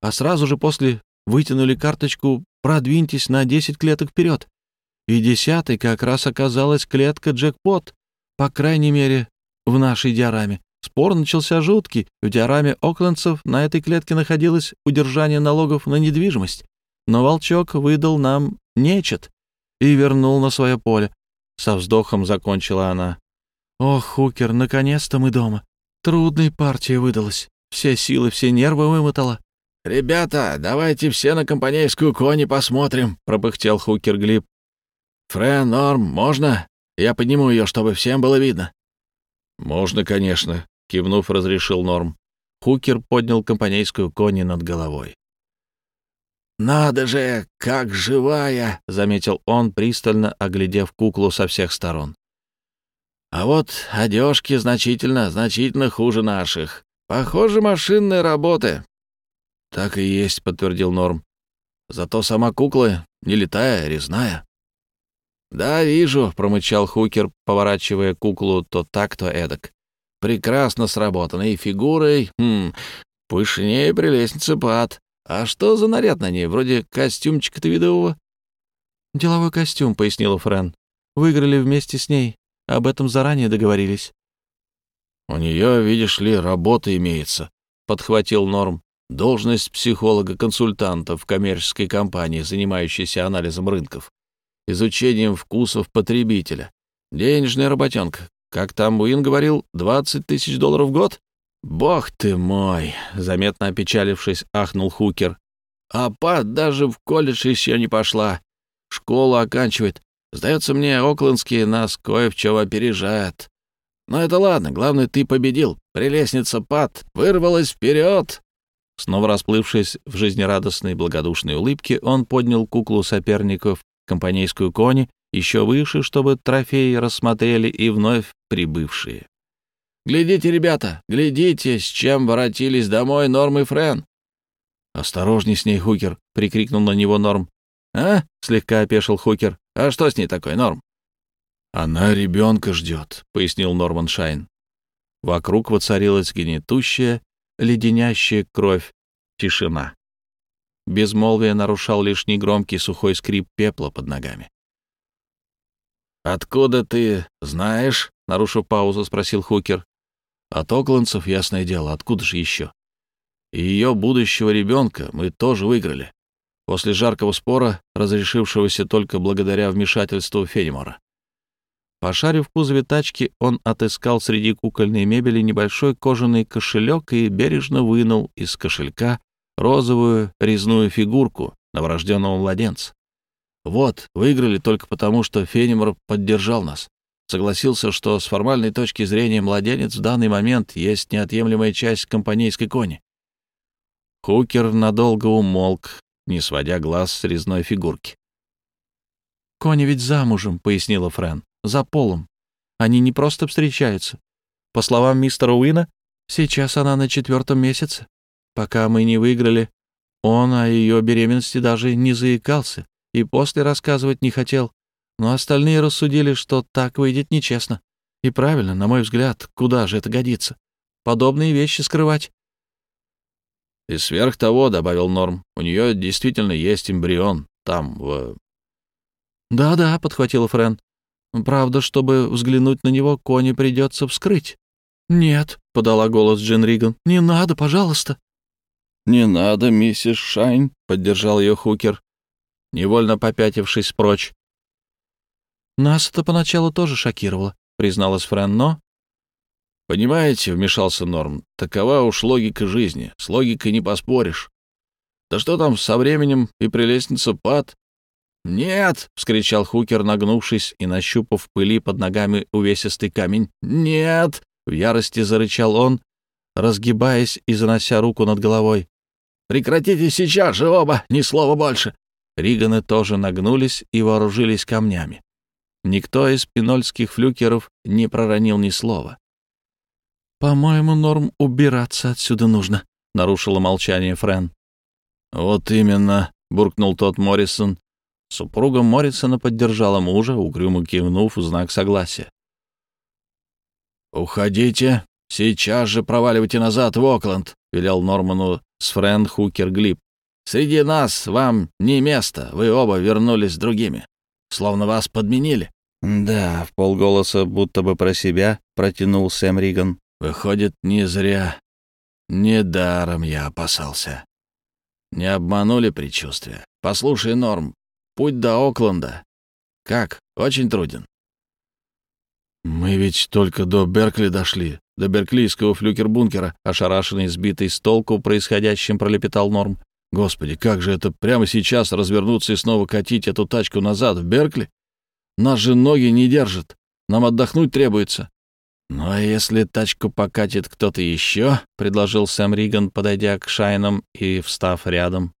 а сразу же после вытянули карточку продвиньтесь на 10 клеток вперед. И десятой как раз оказалась клетка джекпот, по крайней мере, в нашей диораме. Спор начался жуткий. В диораме оклендцев на этой клетке находилось удержание налогов на недвижимость. Но волчок выдал нам нечет и вернул на свое поле. Со вздохом закончила она. «Ох, Хукер, наконец-то мы дома. Трудной партия выдалась. Все силы, все нервы вымотала. «Ребята, давайте все на компанейскую кони посмотрим», — пропыхтел Хукер Глип. «Френ, Норм, можно? Я подниму ее, чтобы всем было видно». «Можно, конечно», — кивнув, разрешил Норм. Хукер поднял компанейскую кони над головой. «Надо же, как живая!» — заметил он, пристально оглядев куклу со всех сторон. «А вот одежки значительно, значительно хуже наших. Похоже, машинной работы. «Так и есть», — подтвердил Норм. «Зато сама кукла не летая, резная». «Да, вижу», — промычал Хукер, поворачивая куклу то так, то эдак. «Прекрасно сработано, и фигурой, хм, пышнее прелестницы пад. А что за наряд на ней, вроде костюмчика твидового?» «Деловой костюм», — пояснила Френ. «Выиграли вместе с ней. Об этом заранее договорились». «У нее, видишь ли, работа имеется», — подхватил Норм. Должность психолога-консультанта в коммерческой компании, занимающейся анализом рынков, изучением вкусов потребителя. Денежная работенка. Как там Уин говорил, 20 тысяч долларов в год? Бог ты мой! Заметно опечалившись, ахнул Хукер. А Пат даже в колледж еще не пошла. Школу оканчивает. Сдается мне, оклендские нас кое в чем опережают. Но это ладно, главное, ты победил. Прелестница Пат вырвалась вперед. Снова расплывшись в жизнерадостной благодушной улыбке, он поднял куклу соперников, компанейскую кони, еще выше, чтобы трофеи рассмотрели и вновь прибывшие. Глядите, ребята, глядите, с чем воротились домой Норм и Френ!» «Осторожней с ней, Хукер!» — прикрикнул на него Норм. «А?» — слегка опешил Хукер. «А что с ней такое, Норм?» «Она ребенка ждет», — пояснил Норман Шайн. Вокруг воцарилась гнетущая, леденящая кровь тишина. Безмолвие нарушал лишь негромкий сухой скрип пепла под ногами. «Откуда ты знаешь?» — нарушив паузу, спросил Хукер. «От Окландцев, ясное дело, откуда же еще? И ее будущего ребенка мы тоже выиграли. После жаркого спора, разрешившегося только благодаря вмешательству Фенимора. Пошарив в кузове тачки, он отыскал среди кукольной мебели небольшой кожаный кошелек и бережно вынул из кошелька розовую резную фигурку новорожденного младенца. Вот, выиграли только потому, что Фенимор поддержал нас. Согласился, что с формальной точки зрения младенец в данный момент есть неотъемлемая часть компанейской кони. Хукер надолго умолк, не сводя глаз с резной фигурки. «Кони ведь замужем», — пояснила Френ за полом. Они не просто встречаются. По словам мистера Уина, сейчас она на четвертом месяце. Пока мы не выиграли, он о ее беременности даже не заикался и после рассказывать не хотел. Но остальные рассудили, что так выйдет нечестно. И правильно, на мой взгляд, куда же это годится? Подобные вещи скрывать. И сверх того, — добавил Норм, — у нее действительно есть эмбрион там, в... «Да-да», — подхватила Френ, Правда, чтобы взглянуть на него, кони придется вскрыть. «Нет», — подала голос Джин Риган, — «не надо, пожалуйста». «Не надо, миссис Шайн», — поддержал ее Хукер, невольно попятившись прочь. «Нас это поначалу тоже шокировало», — призналась Френ, но... «Понимаете», — вмешался Норм, — «такова уж логика жизни, с логикой не поспоришь. Да что там, со временем и прелестница Пат «Нет!» — вскричал Хукер, нагнувшись и нащупав пыли под ногами увесистый камень. «Нет!» — в ярости зарычал он, разгибаясь и занося руку над головой. «Прекратите сейчас же оба, ни слова больше!» Риганы тоже нагнулись и вооружились камнями. Никто из пинольских флюкеров не проронил ни слова. «По-моему, Норм, убираться отсюда нужно», — нарушила молчание Френ. «Вот именно», — буркнул тот Моррисон, Супруга Моррисона поддержала мужа, угрюмо кивнув в знак согласия. «Уходите, сейчас же проваливайте назад в Окленд», — велел Норману с Френ Хукер Глип. «Среди нас вам не место, вы оба вернулись с другими. Словно вас подменили». «Да», — в полголоса, будто бы про себя, протянул Сэм Риган. «Выходит, не зря. Недаром я опасался. Не обманули предчувствия. Послушай, Норм, Путь до Окленда. Как? Очень труден. Мы ведь только до Беркли дошли, до берклийского флюкер-бункера, ошарашенный, сбитый с толку происходящим, пролепетал Норм. Господи, как же это прямо сейчас развернуться и снова катить эту тачку назад в Беркли? Нас же ноги не держат. Нам отдохнуть требуется. «Ну а если тачку покатит кто-то еще?» — предложил Сэм Риган, подойдя к Шайнам и встав рядом.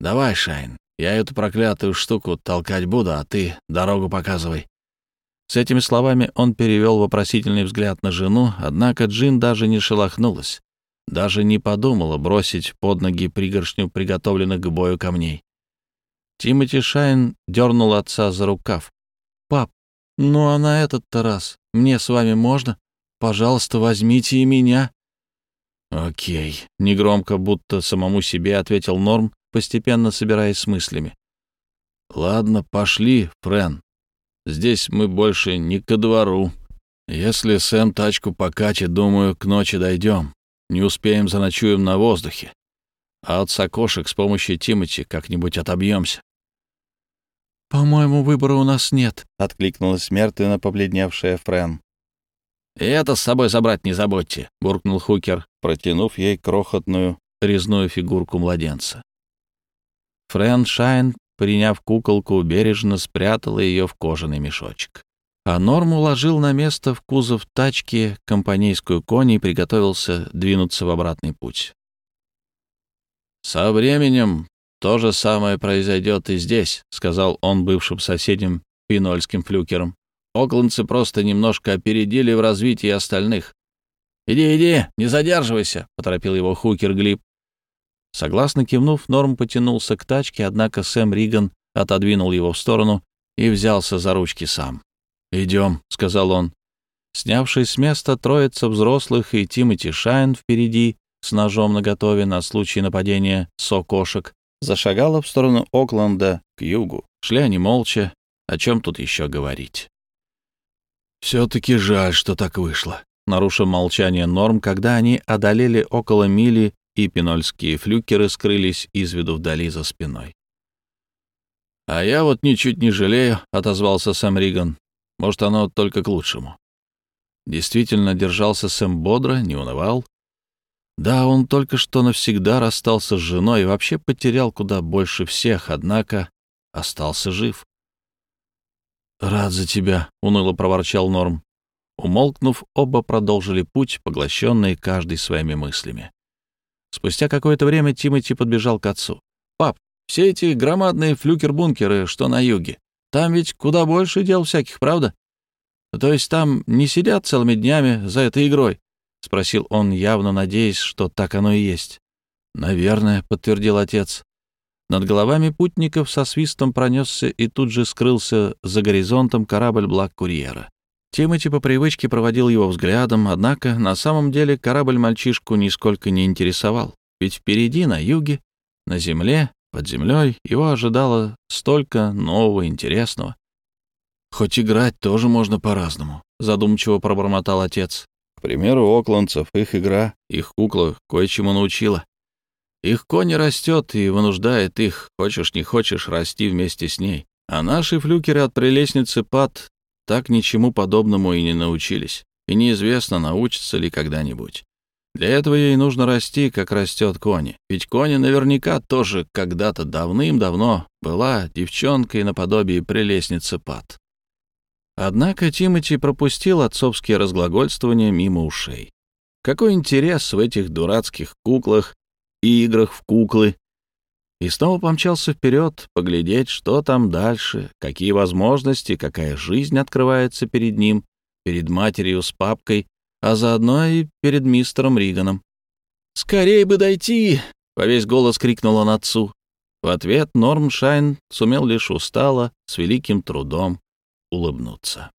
«Давай, Шайн, я эту проклятую штуку толкать буду, а ты дорогу показывай». С этими словами он перевел вопросительный взгляд на жену, однако Джин даже не шелохнулась, даже не подумала бросить под ноги пригоршню приготовленных к бою камней. Тимоти Шайн дернул отца за рукав. «Пап, ну а на этот-то раз мне с вами можно? Пожалуйста, возьмите и меня». «Окей», — негромко, будто самому себе ответил Норм, постепенно собираясь с мыслями. «Ладно, пошли, Френ. Здесь мы больше не ко двору. Если Сэм тачку покатит, думаю, к ночи дойдем. Не успеем, заночуем на воздухе. А от сокошек с помощью Тимати как-нибудь отобьемся. «По-моему, выбора у нас нет», — откликнулась мертвенно побледневшая Френ. «И это с собой забрать не забудьте», — буркнул Хукер, протянув ей крохотную резную фигурку младенца. Френ Шайн, приняв куколку, бережно спрятала ее в кожаный мешочек. А Норм уложил на место в кузов тачки компанейскую кони и приготовился двинуться в обратный путь. «Со временем то же самое произойдет и здесь», — сказал он бывшим соседям пинольским флюкерам. «Оклендцы просто немножко опередили в развитии остальных. «Иди, иди, не задерживайся», — поторопил его Хукер Глиб. Согласно кивнув, Норм потянулся к тачке, однако Сэм Риган отодвинул его в сторону и взялся за ручки сам. «Идем», — сказал он. Снявшись с места, троица взрослых и Тимоти Шайн впереди, с ножом наготове на случай нападения сокошек, зашагала в сторону Окленда к югу. Шли они молча. О чем тут еще говорить? «Все-таки жаль, что так вышло», — нарушил молчание Норм, когда они одолели около мили, и пинольские флюкеры скрылись из виду вдали за спиной. «А я вот ничуть не жалею», — отозвался Сэм Риган. «Может, оно только к лучшему». Действительно, держался Сэм бодро, не унывал. Да, он только что навсегда расстался с женой и вообще потерял куда больше всех, однако остался жив. «Рад за тебя», — уныло проворчал Норм. Умолкнув, оба продолжили путь, поглощенные каждый своими мыслями. Спустя какое-то время Тимати подбежал к отцу. «Пап, все эти громадные флюкер-бункеры, что на юге, там ведь куда больше дел всяких, правда? То есть там не сидят целыми днями за этой игрой?» — спросил он, явно надеясь, что так оно и есть. «Наверное», — подтвердил отец. Над головами путников со свистом пронесся и тут же скрылся за горизонтом корабль Блак-Курьера. Тимати по привычке проводил его взглядом, однако на самом деле корабль мальчишку нисколько не интересовал, ведь впереди, на юге, на земле, под землей, его ожидало столько нового интересного. «Хоть играть тоже можно по-разному», — задумчиво пробормотал отец. «К примеру, окландцев, их игра, их кукла кое-чему научила. Их конь растет и вынуждает их, хочешь не хочешь, расти вместе с ней. А наши флюкеры от прелестницы Пат так ничему подобному и не научились, и неизвестно, научатся ли когда-нибудь. Для этого ей нужно расти, как растет кони. Ведь кони наверняка тоже когда-то давным-давно была девчонкой наподобие прелестницы Пат. Однако Тимати пропустил отцовские разглагольствования мимо ушей. Какой интерес в этих дурацких куклах играх в куклы. И снова помчался вперед, поглядеть, что там дальше, какие возможности, какая жизнь открывается перед ним, перед матерью с папкой, а заодно и перед мистером Риганом. «Скорей бы дойти!» — во весь голос крикнул он отцу. В ответ Норм Шайн сумел лишь устало, с великим трудом улыбнуться.